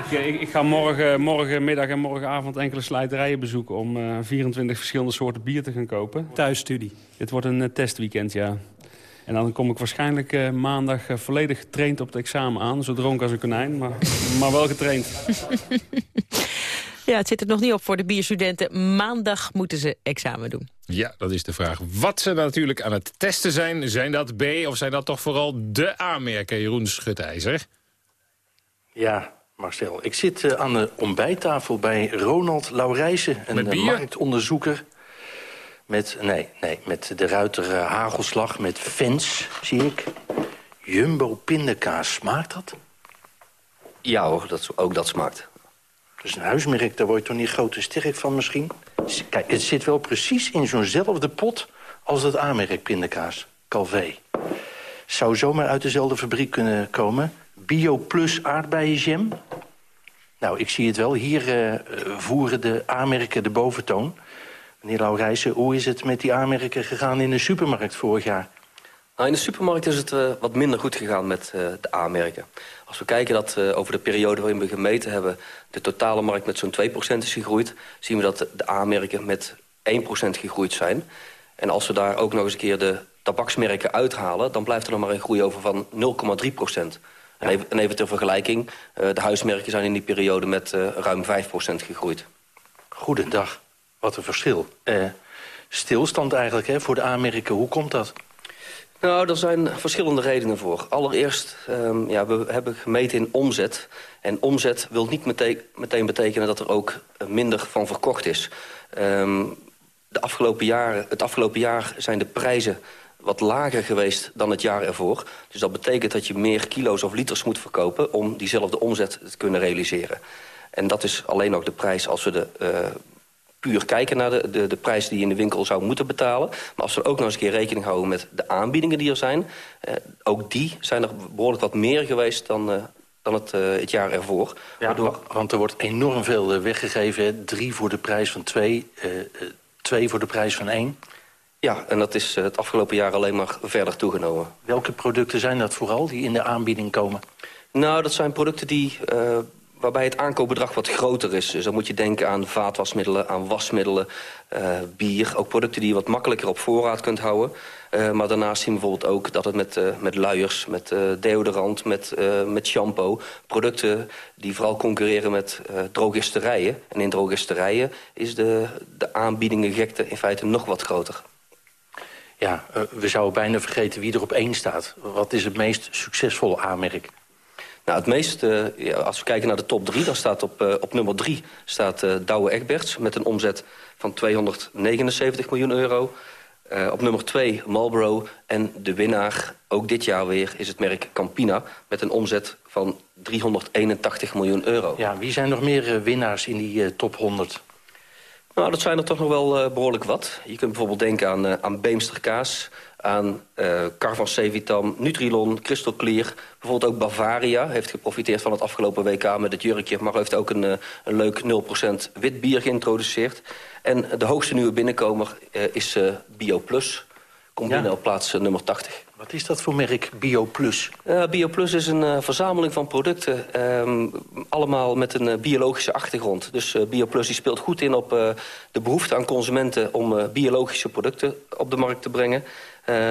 ik, ik, ga morgen, morgenmiddag en morgenavond enkele slijterijen bezoeken... om 24 verschillende soorten bier te gaan kopen. Thuisstudie? Dit wordt een testweekend, ja. En dan kom ik waarschijnlijk maandag volledig getraind op het examen aan. Zo dronken als een konijn, maar, [laughs] maar wel getraind. Ja, het zit er nog niet op voor de bierstudenten. Maandag moeten ze examen doen. Ja, dat is de vraag. Wat ze natuurlijk aan het testen zijn, zijn dat B... of zijn dat toch vooral de A-merken, Jeroen Schutijzer? Ja, Marcel. Ik zit uh, aan de ontbijttafel bij Ronald Laurijsen, een uh, marktonderzoeker. Met, nee, nee, met de ruiter uh, Hagelslag, met fans, zie ik. Jumbo pindakaas, smaakt dat? Ja hoor, dat, ook dat smaakt. Dat is een huismerk, daar word je toch niet groot en sterk van misschien? Kijk, het zit wel precies in zo'nzelfde pot als dat aanmerk pindakaas, Calvé. Zou zomaar uit dezelfde fabriek kunnen komen. Bio plus aardbeienjam. Nou, ik zie het wel. Hier uh, voeren de aanmerken de boventoon. Meneer Laurijsen, hoe is het met die aanmerken gegaan in de supermarkt vorig jaar? Nou, in de supermarkt is het uh, wat minder goed gegaan met uh, de aanmerken. Als we kijken dat over de periode waarin we gemeten hebben... de totale markt met zo'n 2% is gegroeid... zien we dat de aanmerken met 1% gegroeid zijn. En als we daar ook nog eens een keer de tabaksmerken uithalen... dan blijft er nog maar een groei over van 0,3%. En, even, en even ter vergelijking, de huismerken zijn in die periode met ruim 5% gegroeid. Goedendag, wat een verschil. stilstand eigenlijk hè, voor de aanmerken, hoe komt dat? Nou, er zijn verschillende redenen voor. Allereerst, um, ja, we hebben gemeten in omzet. En omzet wil niet meteen, meteen betekenen dat er ook minder van verkocht is. Um, de afgelopen jaren, het afgelopen jaar zijn de prijzen wat lager geweest dan het jaar ervoor. Dus dat betekent dat je meer kilo's of liters moet verkopen... om diezelfde omzet te kunnen realiseren. En dat is alleen nog de prijs als we de uh, puur kijken naar de, de, de prijs die je in de winkel zou moeten betalen. Maar als we ook nog eens een keer rekening houden met de aanbiedingen die er zijn... Eh, ook die zijn er behoorlijk wat meer geweest dan, uh, dan het, uh, het jaar ervoor. Ja, Waardoor... want er wordt enorm veel weggegeven. Hè? Drie voor de prijs van twee, twee voor de prijs van één. Ja, en dat is het afgelopen jaar alleen maar verder toegenomen. Welke producten zijn dat vooral die in de aanbieding komen? Nou, dat zijn producten die waarbij het aankoopbedrag wat groter is. Dus dan moet je denken aan vaatwasmiddelen, aan wasmiddelen, uh, bier. Ook producten die je wat makkelijker op voorraad kunt houden. Uh, maar daarnaast zien we bijvoorbeeld ook dat het met, met luiers, met deodorant, met, met shampoo... producten die vooral concurreren met drogisterijen. En in drogisterijen is de, de aanbiedingengekte in feite nog wat groter. Ja, we zouden bijna vergeten wie er op één staat. Wat is het meest succesvolle aanmerk? Nou, het meest, uh, ja, als we kijken naar de top drie... dan staat op, uh, op nummer drie staat uh, Douwe Egberts... met een omzet van 279 miljoen euro. op nummer twee Marlboro. En de winnaar, ook dit jaar weer, is het merk Campina... met een omzet van 381 miljoen euro. Ja, wie zijn nog meer winnaars in die top 100? Nou, dat zijn er toch nog wel behoorlijk wat. Je kunt bijvoorbeeld denken aan, aan Beemster kaas aan uh, Carvan Cevitam, Nutrilon, Crystal Clear. Bijvoorbeeld ook Bavaria heeft geprofiteerd van het afgelopen WK met het jurkje... maar heeft ook een, uh, een leuk 0% wit bier geïntroduceerd. En de hoogste nieuwe binnenkomer uh, is Bio Plus. Komt binnen op plaats nummer 80. Wat is dat voor merk BioPlus? Uh, BioPlus is een uh, verzameling van producten. Um, allemaal met een uh, biologische achtergrond. Dus BioPlus die speelt goed in op de behoefte aan consumenten... om biologische producten op de markt te brengen.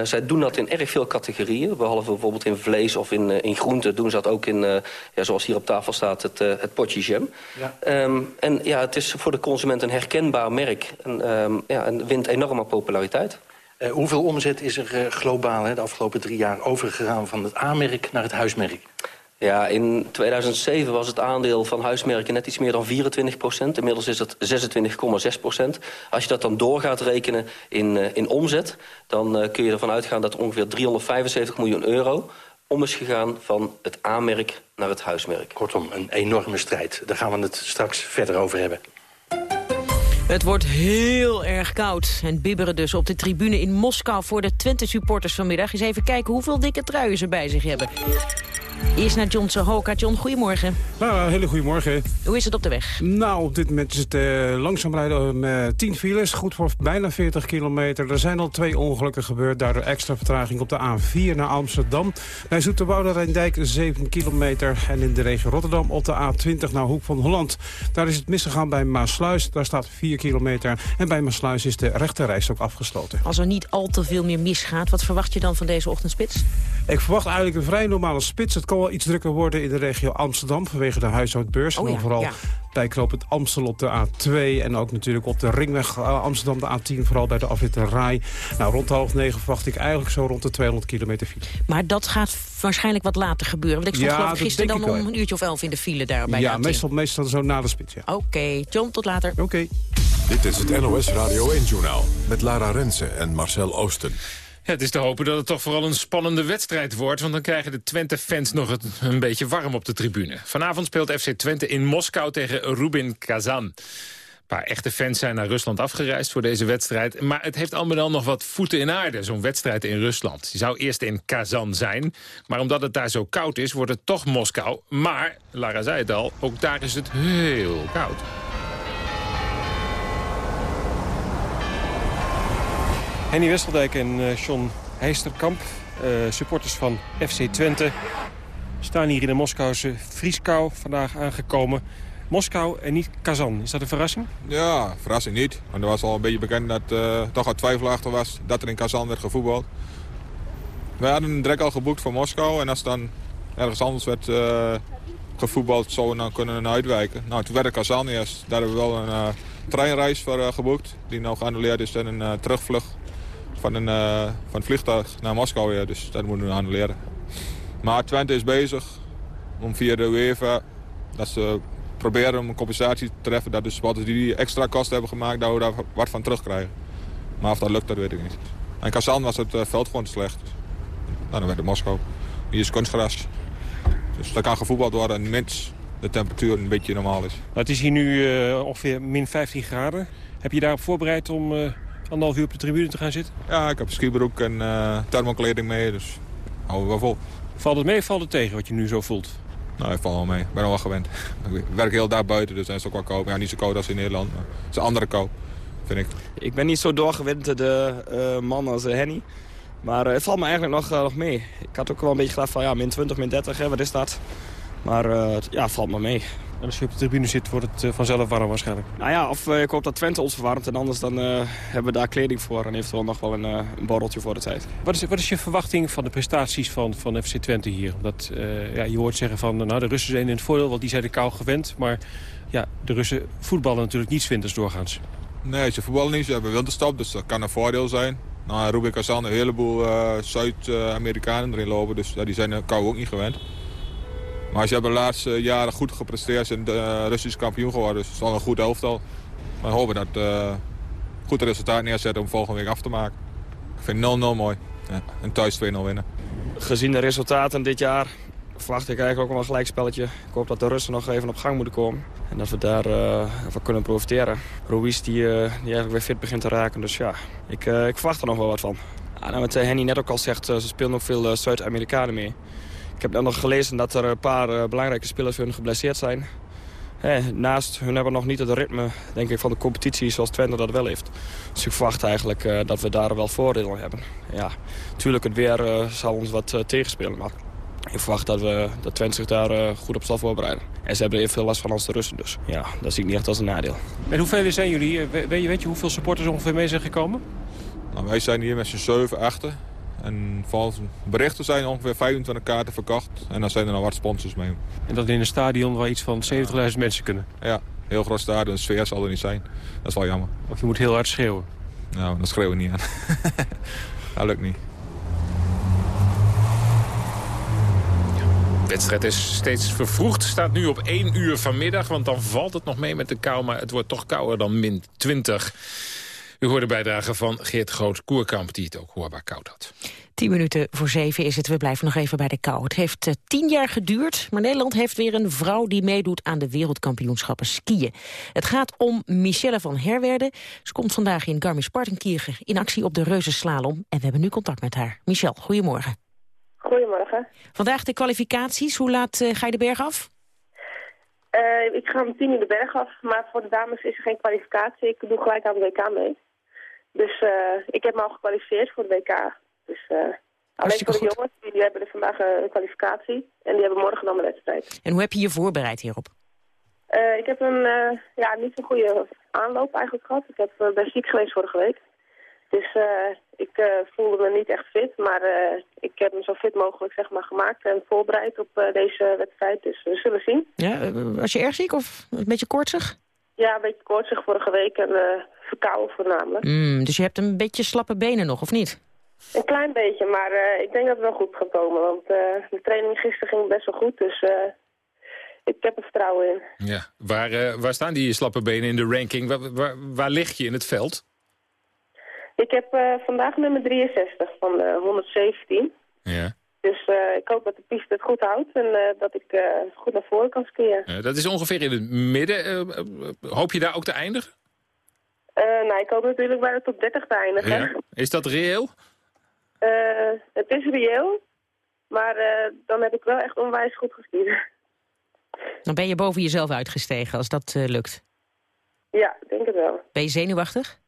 Zij doen dat in erg veel categorieën. Behalve bijvoorbeeld in vlees of in, in groenten doen ze dat ook in, ja, zoals hier op tafel staat, het, het potje jam. Ja. Um, en ja, het is voor de consument een herkenbaar merk en, um, ja, en wint enorme populariteit. Hoeveel omzet is er globaal hè, de afgelopen drie jaar overgegaan van het A-merk naar het huismerk? Ja, in 2007 was het aandeel van huismerken net iets meer dan 24 procent. Inmiddels is het 26,6 procent. Als je dat dan door gaat rekenen in, uh, in omzet... dan kun je ervan uitgaan dat ongeveer 375 miljoen euro om is gegaan van het aanmerk naar het huismerk. Kortom, een enorme strijd. Daar gaan we het straks verder over hebben. Het wordt heel erg koud en bibberen dus op de tribune in Moskou... voor de Twente-supporters vanmiddag. Eens even kijken hoeveel dikke truien ze bij zich hebben. Eerst naar John Sohoka. John, goedemorgen. Nou, hele goedemorgen. Hoe is het op de weg? Nou, op dit moment is het uh, langzaam rijden met 10 files. Goed voor bijna 40 kilometer. Er zijn al twee ongelukken gebeurd. Daardoor extra vertraging op de A4 naar Amsterdam. Bij Zoeterwoude Rijndijk 7 kilometer. En in de regio Rotterdam op de A20 naar Hoek van Holland. Daar is het misgegaan bij Maasluis. Daar staat 4 kilometer. En bij Maasluis is de rechterreis ook afgesloten. Als er niet al te veel meer misgaat, wat verwacht je dan van deze ochtendspits? Ik verwacht eigenlijk een vrij normale spits. Het kan wel iets drukker worden in de regio Amsterdam... vanwege de huishoudbeurs. Oh, en vooral ja. Bij knooppunt Amstel op de A2... en ook natuurlijk op de ringweg uh, Amsterdam de A10... vooral bij de afrit Rai. Nou, rond half negen verwacht ik eigenlijk zo rond de 200 kilometer file. Maar dat gaat waarschijnlijk wat later gebeuren. Want ik stond Ja, geloof ik dat gisteren dan ik om een uurtje of elf in de file daar bij ja, de A10. meestal, meestal zo na de spits, ja. Oké, John, tot later. Oké. Dit is het NOS Radio 1-journaal met Lara Rensen en Marcel Oosten. Het is te hopen dat het toch vooral een spannende wedstrijd wordt... want dan krijgen de Twente-fans nog het, een beetje warm op de tribune. Vanavond speelt FC Twente in Moskou tegen Rubin Kazan. Een paar echte fans zijn naar Rusland afgereisd voor deze wedstrijd. Maar het heeft allemaal dan nog wat voeten in aarde, zo'n wedstrijd in Rusland. Die zou eerst in Kazan zijn, maar omdat het daar zo koud is... wordt het toch Moskou. Maar, Lara zei het al, ook daar is het heel koud. Henny Westeldijk en eh, John Heisterkamp, eh, supporters van FC Twente... staan hier in de Moskouse vrieskou vandaag aangekomen. Moskou en niet Kazan. Is dat een verrassing? Ja, verrassing niet. Want er was al een beetje bekend dat uh, toch wat twijfelachtig was dat er in Kazan werd gevoetbald. We hadden een trek al geboekt voor Moskou en als dan ergens anders werd uh, gevoetbald zouden we dan kunnen uitwijken. Nou, toen werd Kazan eerst. Daar hebben we wel een treinreis voor geboekt die nou geannuleerd is en een terugvlucht van een, van het vliegtuig naar Moskou weer. Dus dat moeten we annuleren. Maar Twente is bezig om via de UEFA dat ze proberen om een compensatie te treffen. Dat dus wat die extra kosten hebben gemaakt, dat we daar wat van terugkrijgen. Maar of dat lukt, dat weet ik niet. In Kazan was het uh, veld gewoon slecht. Nou, dan werd het Moskou. Hier is kunstgras. Dus daar kan gevoetbald worden mits de temperatuur een beetje normaal is. Nou, het is hier nu uh, ongeveer min 15 graden. Heb je daarop voorbereid om anderhalf uur op de tribune te gaan zitten? Ja, ik heb een skibroek en uh, thermokleding mee, dus houden we wel vol. Valt het mee of valt het tegen wat je nu zo voelt? Nou, ik val wel mee. Ik ben al wel gewend. [laughs] Ik werk heel daar buiten, dus dan is het ook wel koud. Ja, niet zo koud als in Nederland, maar het is een andere kou, vind ik. Ik ben niet zo doorgewinterde uh, man als uh, Henny. Maar uh, het valt me eigenlijk nog, nog mee. Ik had ook wel een beetje gedacht van ja, min 20, min 30, hè, wat is dat? Maar ja, het valt me mee. En als je op de tribune zit, wordt het vanzelf warm waarschijnlijk. Nou ja, of ik hoop dat Twente ons verwarmt en anders dan hebben we daar kleding voor... en eventueel nog wel een, een borreltje voor de tijd. Wat is, wat is je verwachting van de prestaties van, van FC Twente hier? Dat, ja, je hoort zeggen van, nou de Russen zijn in het voordeel, want die zijn de kou gewend. Maar ja, de Russen voetballen natuurlijk niet winters doorgaans. Nee, ze voetballen niet. Ze hebben winterstop, dus dat kan een voordeel zijn. Nou, Rubin Kazan, een heleboel uh, Zuid-Amerikanen erin lopen. Dus ja, die zijn de kou ook niet gewend. Maar ze hebben de laatste jaren goed gepresteerd. Ze zijn uh, Russisch kampioen geworden. Dus het is al een goed elftal. Maar we hopen dat uh, goed resultaat neerzetten om volgende week af te maken. Ik vind 0-0 mooi. Ja, en thuis 2-0 winnen. Gezien de resultaten dit jaar verwacht ik eigenlijk ook wel een gelijkspelletje. Ik hoop dat de Russen nog even op gang moeten komen. En dat we daar uh, van kunnen profiteren. Ruiz die, uh, die eigenlijk weer fit begint te raken. Dus ja, ik, uh, ik verwacht er nog wel wat van. Ja, nou, wat Henny net ook al zegt, ze spelen ook veel Zuid-Amerikanen mee. Ik heb dan nog gelezen dat er een paar belangrijke spelers hun geblesseerd zijn. naast hun hebben we nog niet het ritme denk ik, van de competitie zoals Twente dat wel heeft. Dus ik verwacht eigenlijk dat we daar wel voordeel aan hebben. Ja, natuurlijk, het weer zal ons wat tegenspelen. Maar ik verwacht dat, we, dat Twente zich daar uh, goed op zal voorbereiden. En ze hebben er veel last van als de Russen dus. Ja, dat zie ik niet echt als een nadeel. En hoeveel zijn jullie? Weet je, weet je hoeveel supporters ongeveer mee zijn gekomen? Nou, wij zijn hier met z'n 7, 8. En volgens berichten zijn ongeveer 25 kaarten verkocht. En dan zijn er nog wat sponsors mee. En dat in een stadion waar iets van 70.000 mensen kunnen? Ja, heel groot stadion. De sfeer zal er niet zijn. Dat is wel jammer. Of je moet heel hard schreeuwen? Nou, dat schreeuwen we niet aan. [laughs] dat lukt niet. De wedstrijd is steeds vervroegd. Staat nu op 1 uur vanmiddag, want dan valt het nog mee met de kou. Maar het wordt toch kouder dan min 20. U hoorde bijdrage van Geert Groot-Koerkamp, die het ook hoorbaar koud had. Tien minuten voor zeven is het. We blijven nog even bij de kou. Het heeft uh, tien jaar geduurd, maar Nederland heeft weer een vrouw... die meedoet aan de wereldkampioenschappen skiën. Het gaat om Michelle van Herwerde. Ze komt vandaag in Garmisch-Partenkirchen in actie op de reuzenslalom. En we hebben nu contact met haar. Michelle, goedemorgen. Goedemorgen. Vandaag de kwalificaties. Hoe laat uh, ga je de berg af? Uh, ik ga om tien uur de berg af, maar voor de dames is er geen kwalificatie. Ik doe gelijk aan de WK mee. Dus uh, ik heb me al gekwalificeerd voor de WK. Dus alleen voor de goed. jongens, die hebben er vandaag een kwalificatie. En die hebben morgen dan de wedstrijd. En hoe heb je je voorbereid hierop? ik heb een ja, niet zo'n goede aanloop eigenlijk gehad. Ik heb, ben ziek geweest vorige week. Dus uh, ik uh, voelde me niet echt fit, maar uh, ik heb me zo fit mogelijk zeg maar, gemaakt en voorbereid op deze wedstrijd. Dus we zullen zien. Ja, was je erg ziek of een beetje koortsig? Ja, een beetje koortsig vorige week en verkouden voornamelijk. Mm, dus je hebt een beetje slappe benen nog, of niet? Een klein beetje, maar ik denk dat het wel goed gaat komen. Want de training gisteren ging best wel goed, dus ik heb er vertrouwen in. Ja, waar, waar staan die slappe benen in de ranking? Waar, waar, waar lig je in het veld? Ik heb uh, vandaag nummer 63 van de 117. Ja. Dus uh, ik hoop dat de piste het goed houdt en uh, dat ik goed naar voren kan skiën. Ja, dat is ongeveer in het midden. hoop je daar ook te eindigen? nou, ik hoop natuurlijk bij de top 30 te eindigen. Ja. Is dat reëel? het is reëel, maar dan heb ik wel echt onwijs goed geskiet. Dan ben je boven jezelf uitgestegen als dat lukt. Ja, ik denk het wel. Ben je zenuwachtig?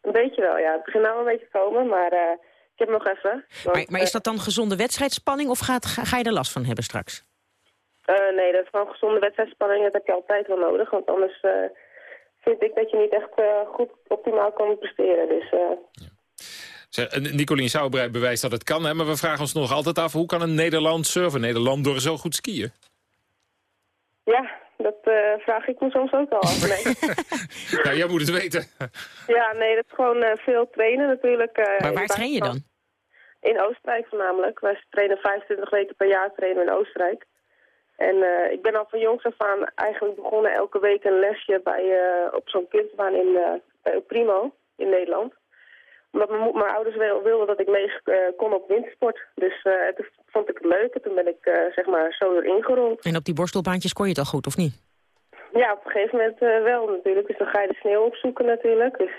Een beetje wel, ja. Het begint nou een beetje te komen, maar uh, heb nog even. Want, maar, maar, is dat dan gezonde wedstrijdspanning of gaat, ga, je er last van hebben straks? Uh, nee, dat is gewoon gezonde wedstrijdspanning. Dat heb je altijd wel nodig, want anders uh, vind ik dat je niet echt goed optimaal kan presteren. Dus, ja. Nicolien Sauerbrei bewijst dat het kan, hè? maar we vragen ons nog altijd af... hoe kan een Nederland surfen, Nederland door zo goed skiën? Ja, dat uh, vraag ik me soms ook al af. Nee. [laughs] nou, jij moet het weten. ja, nee, dat is gewoon uh, veel trainen natuurlijk. Uh, maar waar train je dan? In Oostenrijk voornamelijk. Wij trainen 25 weken per jaar trainen in Oostenrijk. En ik ben al van jongs af aan eigenlijk begonnen elke week een lesje bij, op zo'n kunstbaan in, bij Primo in Nederland omdat mijn, mijn ouders wilden dat ik mee uh, kon op wintersport. Dus uh, toen vond ik het leuk en toen ben ik uh, zeg maar zo erin gerold. En op die borstelbaantjes kon je het al goed, of niet? Ja, op een gegeven moment wel natuurlijk. Dus dan ga je de sneeuw opzoeken natuurlijk. Dus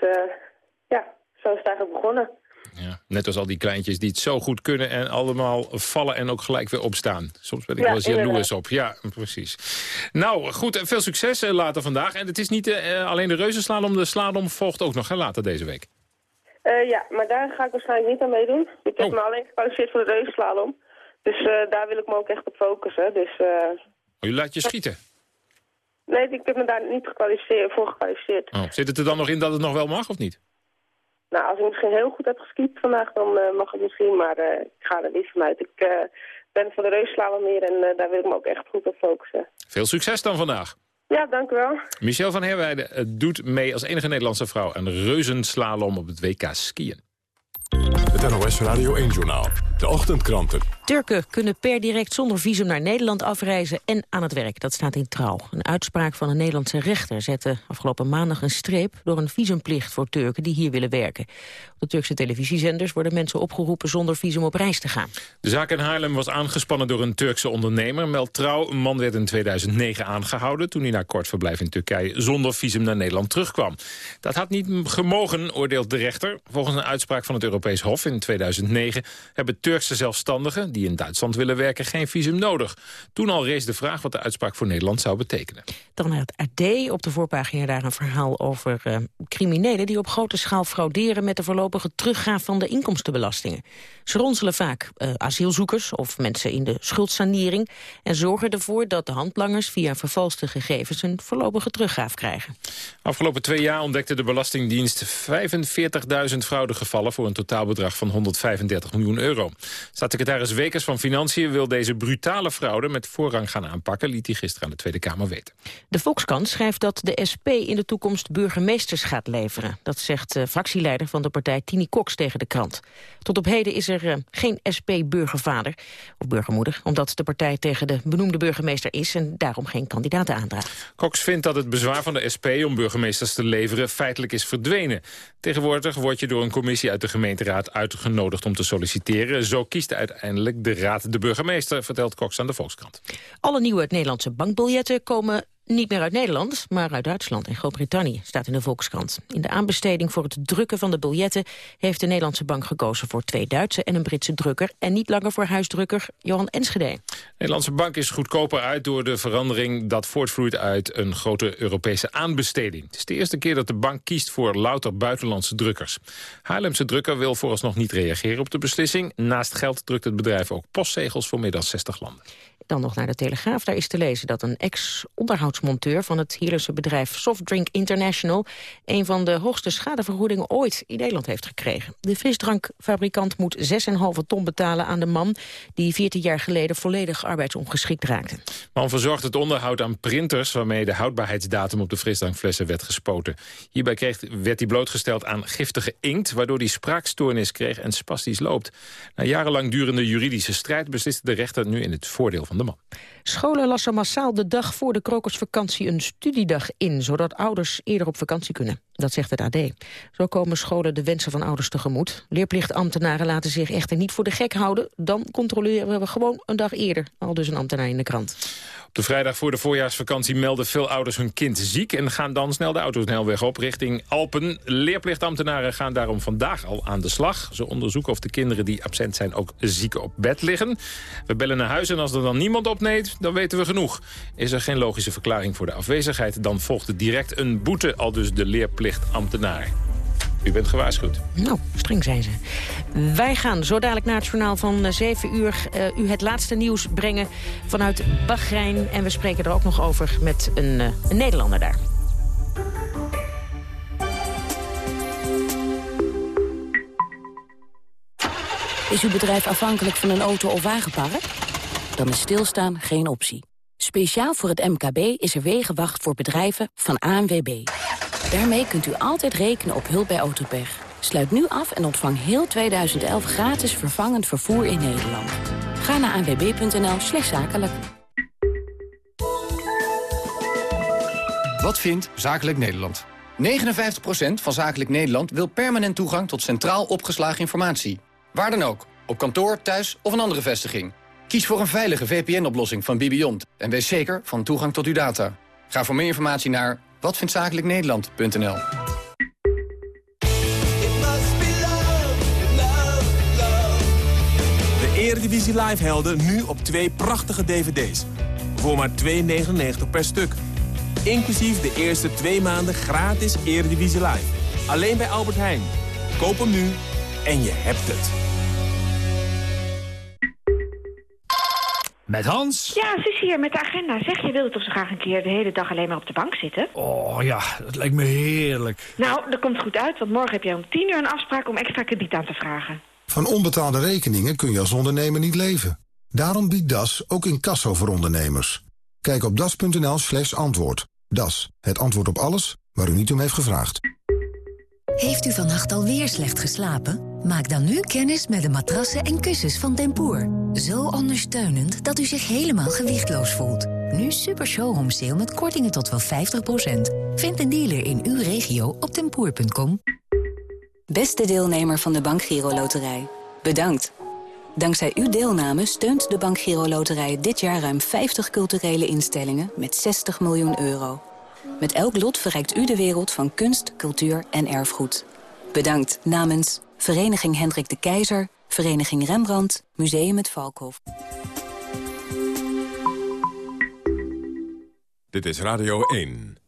ja, zo is het eigenlijk begonnen. Ja, net als al die kleintjes die het zo goed kunnen en allemaal vallen en ook gelijk weer opstaan. Soms ben ik ja, wel eens jaloers op. Ja, precies. Nou, goed, veel succes later vandaag. En het is niet alleen de reuzenslalom, de slalom volgt ook nog later deze week. Uh, ja, maar daar ga ik waarschijnlijk niet aan meedoen. Ik heb oh. me alleen gekwalificeerd voor de reuzenslalom. Dus uh, daar wil ik me ook echt op focussen. Dus, uh... oh, je laat je schieten? Nee, ik heb me daar niet gekwalificeerd, voor gekwalificeerd. Oh. Zit het er dan nog in dat het nog wel mag of niet? Nou, als ik misschien heel goed heb geskiet vandaag, dan eh, mag het misschien. Maar eh, ik ga er niet vanuit. Ik eh, ben van de reusslalom meer en daar wil ik me ook echt goed op focussen. Veel succes dan vandaag. Ja, dank u wel. Michel van Herwijden doet mee als enige Nederlandse vrouw... aan reuzenslalom op het WK skiën. Het NOS Radio 1-journaal. De ochtendkranten. Turken kunnen per direct zonder visum naar Nederland afreizen en aan het werk. Dat staat in trouw. Een uitspraak van een Nederlandse rechter zette afgelopen maandag een streep... door een visumplicht voor Turken die hier willen werken. Op de Turkse televisiezenders worden mensen opgeroepen zonder visum op reis te gaan. De zaak in Haarlem was aangespannen door een Turkse ondernemer. Meld trouw, een man werd in 2009 aangehouden... toen hij na kort verblijf in Turkije zonder visum naar Nederland terugkwam. Dat had niet gemogen, oordeelt de rechter. Volgens een uitspraak van het Europees Hof in 2009... hebben Turkse zelfstandigen die in Duitsland willen werken geen visum nodig. Toen al rees de vraag wat de uitspraak voor Nederland zou betekenen. Dan naar het AD. Op de voorpagina daar een verhaal over uh, criminelen... die op grote schaal frauderen met de voorlopige teruggaan van de inkomstenbelastingen. Ze ronselen vaak uh, asielzoekers of mensen in de schuldsanering... en zorgen ervoor dat de handlangers via vervalste gegevens... een voorlopige teruggaaf krijgen. Afgelopen twee jaar ontdekte de Belastingdienst 45.000 fraudegevallen... voor een totaalbedrag van 135 miljoen euro. Staatssecretaris Wekers van Financiën wil deze brutale fraude... met voorrang gaan aanpakken, liet hij gisteren aan de Tweede Kamer weten. De Volkskrant schrijft dat de SP in de toekomst burgemeesters gaat leveren. Dat zegt de fractieleider van de partij Tini Cox tegen de krant. Tot op heden is er uh, geen SP-burgervader of burgermoeder... omdat de partij tegen de benoemde burgemeester is... en daarom geen kandidaten aandraagt. Cox vindt dat het bezwaar van de SP om burgemeesters te leveren... feitelijk is verdwenen. Tegenwoordig word je door een commissie uit de gemeenteraad uitgenodigd om te solliciteren. Zo kiest uiteindelijk de raad de burgemeester, vertelt Cox aan de Volkskrant. Alle nieuwe Nederlandse bankbiljetten komen niet meer uit Nederland, maar uit Duitsland en Groot-Brittannië, staat in de Volkskrant. In de aanbesteding voor het drukken van de biljetten heeft de Nederlandse bank gekozen voor twee Duitse en een Britse drukker en niet langer voor huisdrukker Johan Enschede. De Nederlandse bank is goedkoper uit door de verandering dat voortvloeit uit een grote Europese aanbesteding. Het is de eerste keer dat de bank kiest voor louter buitenlandse drukkers. Haarlemse drukker wil vooralsnog niet reageren op de beslissing. Naast geld drukt het bedrijf ook postzegels voor meer dan 60 landen. Dan nog naar de Telegraaf. Daar is te lezen dat een ex-onderhoudsmonteur van het Hierse bedrijf Softdrink International... een van de hoogste schadevergoedingen ooit in Nederland heeft gekregen. De frisdrankfabrikant moet 6,5 ton betalen aan de man... die 14 jaar geleden volledig arbeidsongeschikt raakte. Man verzorgt het onderhoud aan printers... waarmee de houdbaarheidsdatum op de frisdrankflessen werd gespoten. Hierbij kreeg, werd hij blootgesteld aan giftige inkt... waardoor hij spraakstoornis kreeg en spastisch loopt. Na jarenlang durende juridische strijd besliste de rechter nu in het voordeel van de man. Scholen lassen massaal de dag voor de krokusvakantie een studiedag in... zodat ouders eerder op vakantie kunnen. Dat zegt het AD. Zo komen scholen de wensen van ouders tegemoet. Leerplichtambtenaren laten zich echter niet voor de gek houden. Dan controleren we gewoon een dag eerder. Al dus een ambtenaar in de krant. De vrijdag voor de voorjaarsvakantie melden veel ouders hun kind ziek... en gaan dan snel de autosnelweg op richting Alpen. Leerplichtambtenaren gaan daarom vandaag al aan de slag. Ze onderzoeken of de kinderen die absent zijn ook ziek op bed liggen. We bellen naar huis en als er dan niemand opneemt, dan weten we genoeg. Is er geen logische verklaring voor de afwezigheid... dan volgt er direct een boete, al dus de leerplichtambtenaar. U bent gewaarschuwd. Nou, streng zijn ze. Wij gaan zo dadelijk naar het journaal van 7 uur... Uh, u het laatste nieuws brengen vanuit Bahrein. En we spreken er ook nog over met een, uh, een Nederlander daar. Is uw bedrijf afhankelijk van een auto- of wagenpark? Dan is stilstaan geen optie. Speciaal voor het MKB is er Wegenwacht voor bedrijven van ANWB. Daarmee kunt u altijd rekenen op hulp bij Autopech. Sluit nu af en ontvang heel 2011 gratis vervangend vervoer in Nederland. Ga naar anwb.nl slash zakelijk. Wat vindt Zakelijk Nederland? 59% van Zakelijk Nederland wil permanent toegang tot centraal opgeslagen informatie. Waar dan ook, op kantoor, thuis of een andere vestiging. Kies voor een veilige VPN-oplossing van Bibiont en wees zeker van toegang tot uw data. Ga voor meer informatie naar watvindzakelijknederland.nl. De Eredivisie Live helden nu op twee prachtige dvd's. Voor maar 2,99 per stuk. Inclusief de eerste twee maanden gratis Eredivisie Live. Alleen bij Albert Heijn. Koop hem nu en je hebt het. Met Hans? Ja, Sus hier met de agenda. Zeg, je wilde toch zo graag een keer de hele dag alleen maar op de bank zitten? Oh ja, dat lijkt me heerlijk. Nou, dat komt goed uit, want morgen heb je om tien uur een afspraak om extra krediet aan te vragen. Van onbetaalde rekeningen kun je als ondernemer niet leven. Daarom biedt DAS ook incasso voor ondernemers. Kijk op das.nl slash antwoord. DAS, het antwoord op alles waar u niet om heeft gevraagd. Heeft u vannacht alweer slecht geslapen? Maak dan nu kennis met de matrassen en kussens van Tempoor. Zo ondersteunend dat u zich helemaal gewichtloos voelt. Nu super showroom sale met kortingen tot wel 50%. Vind een dealer in uw regio op tempoor.com. Beste deelnemer van de Bank Giro Loterij. Bedankt. Dankzij uw deelname steunt de Bank Giro Loterij dit jaar ruim 50 culturele instellingen met 60 miljoen euro. Met elk lot verrijkt u de wereld van kunst, cultuur en erfgoed. Bedankt namens Vereniging Hendrik de Keizer, Vereniging Rembrandt, Museum het Valkhof. Dit is Radio 1.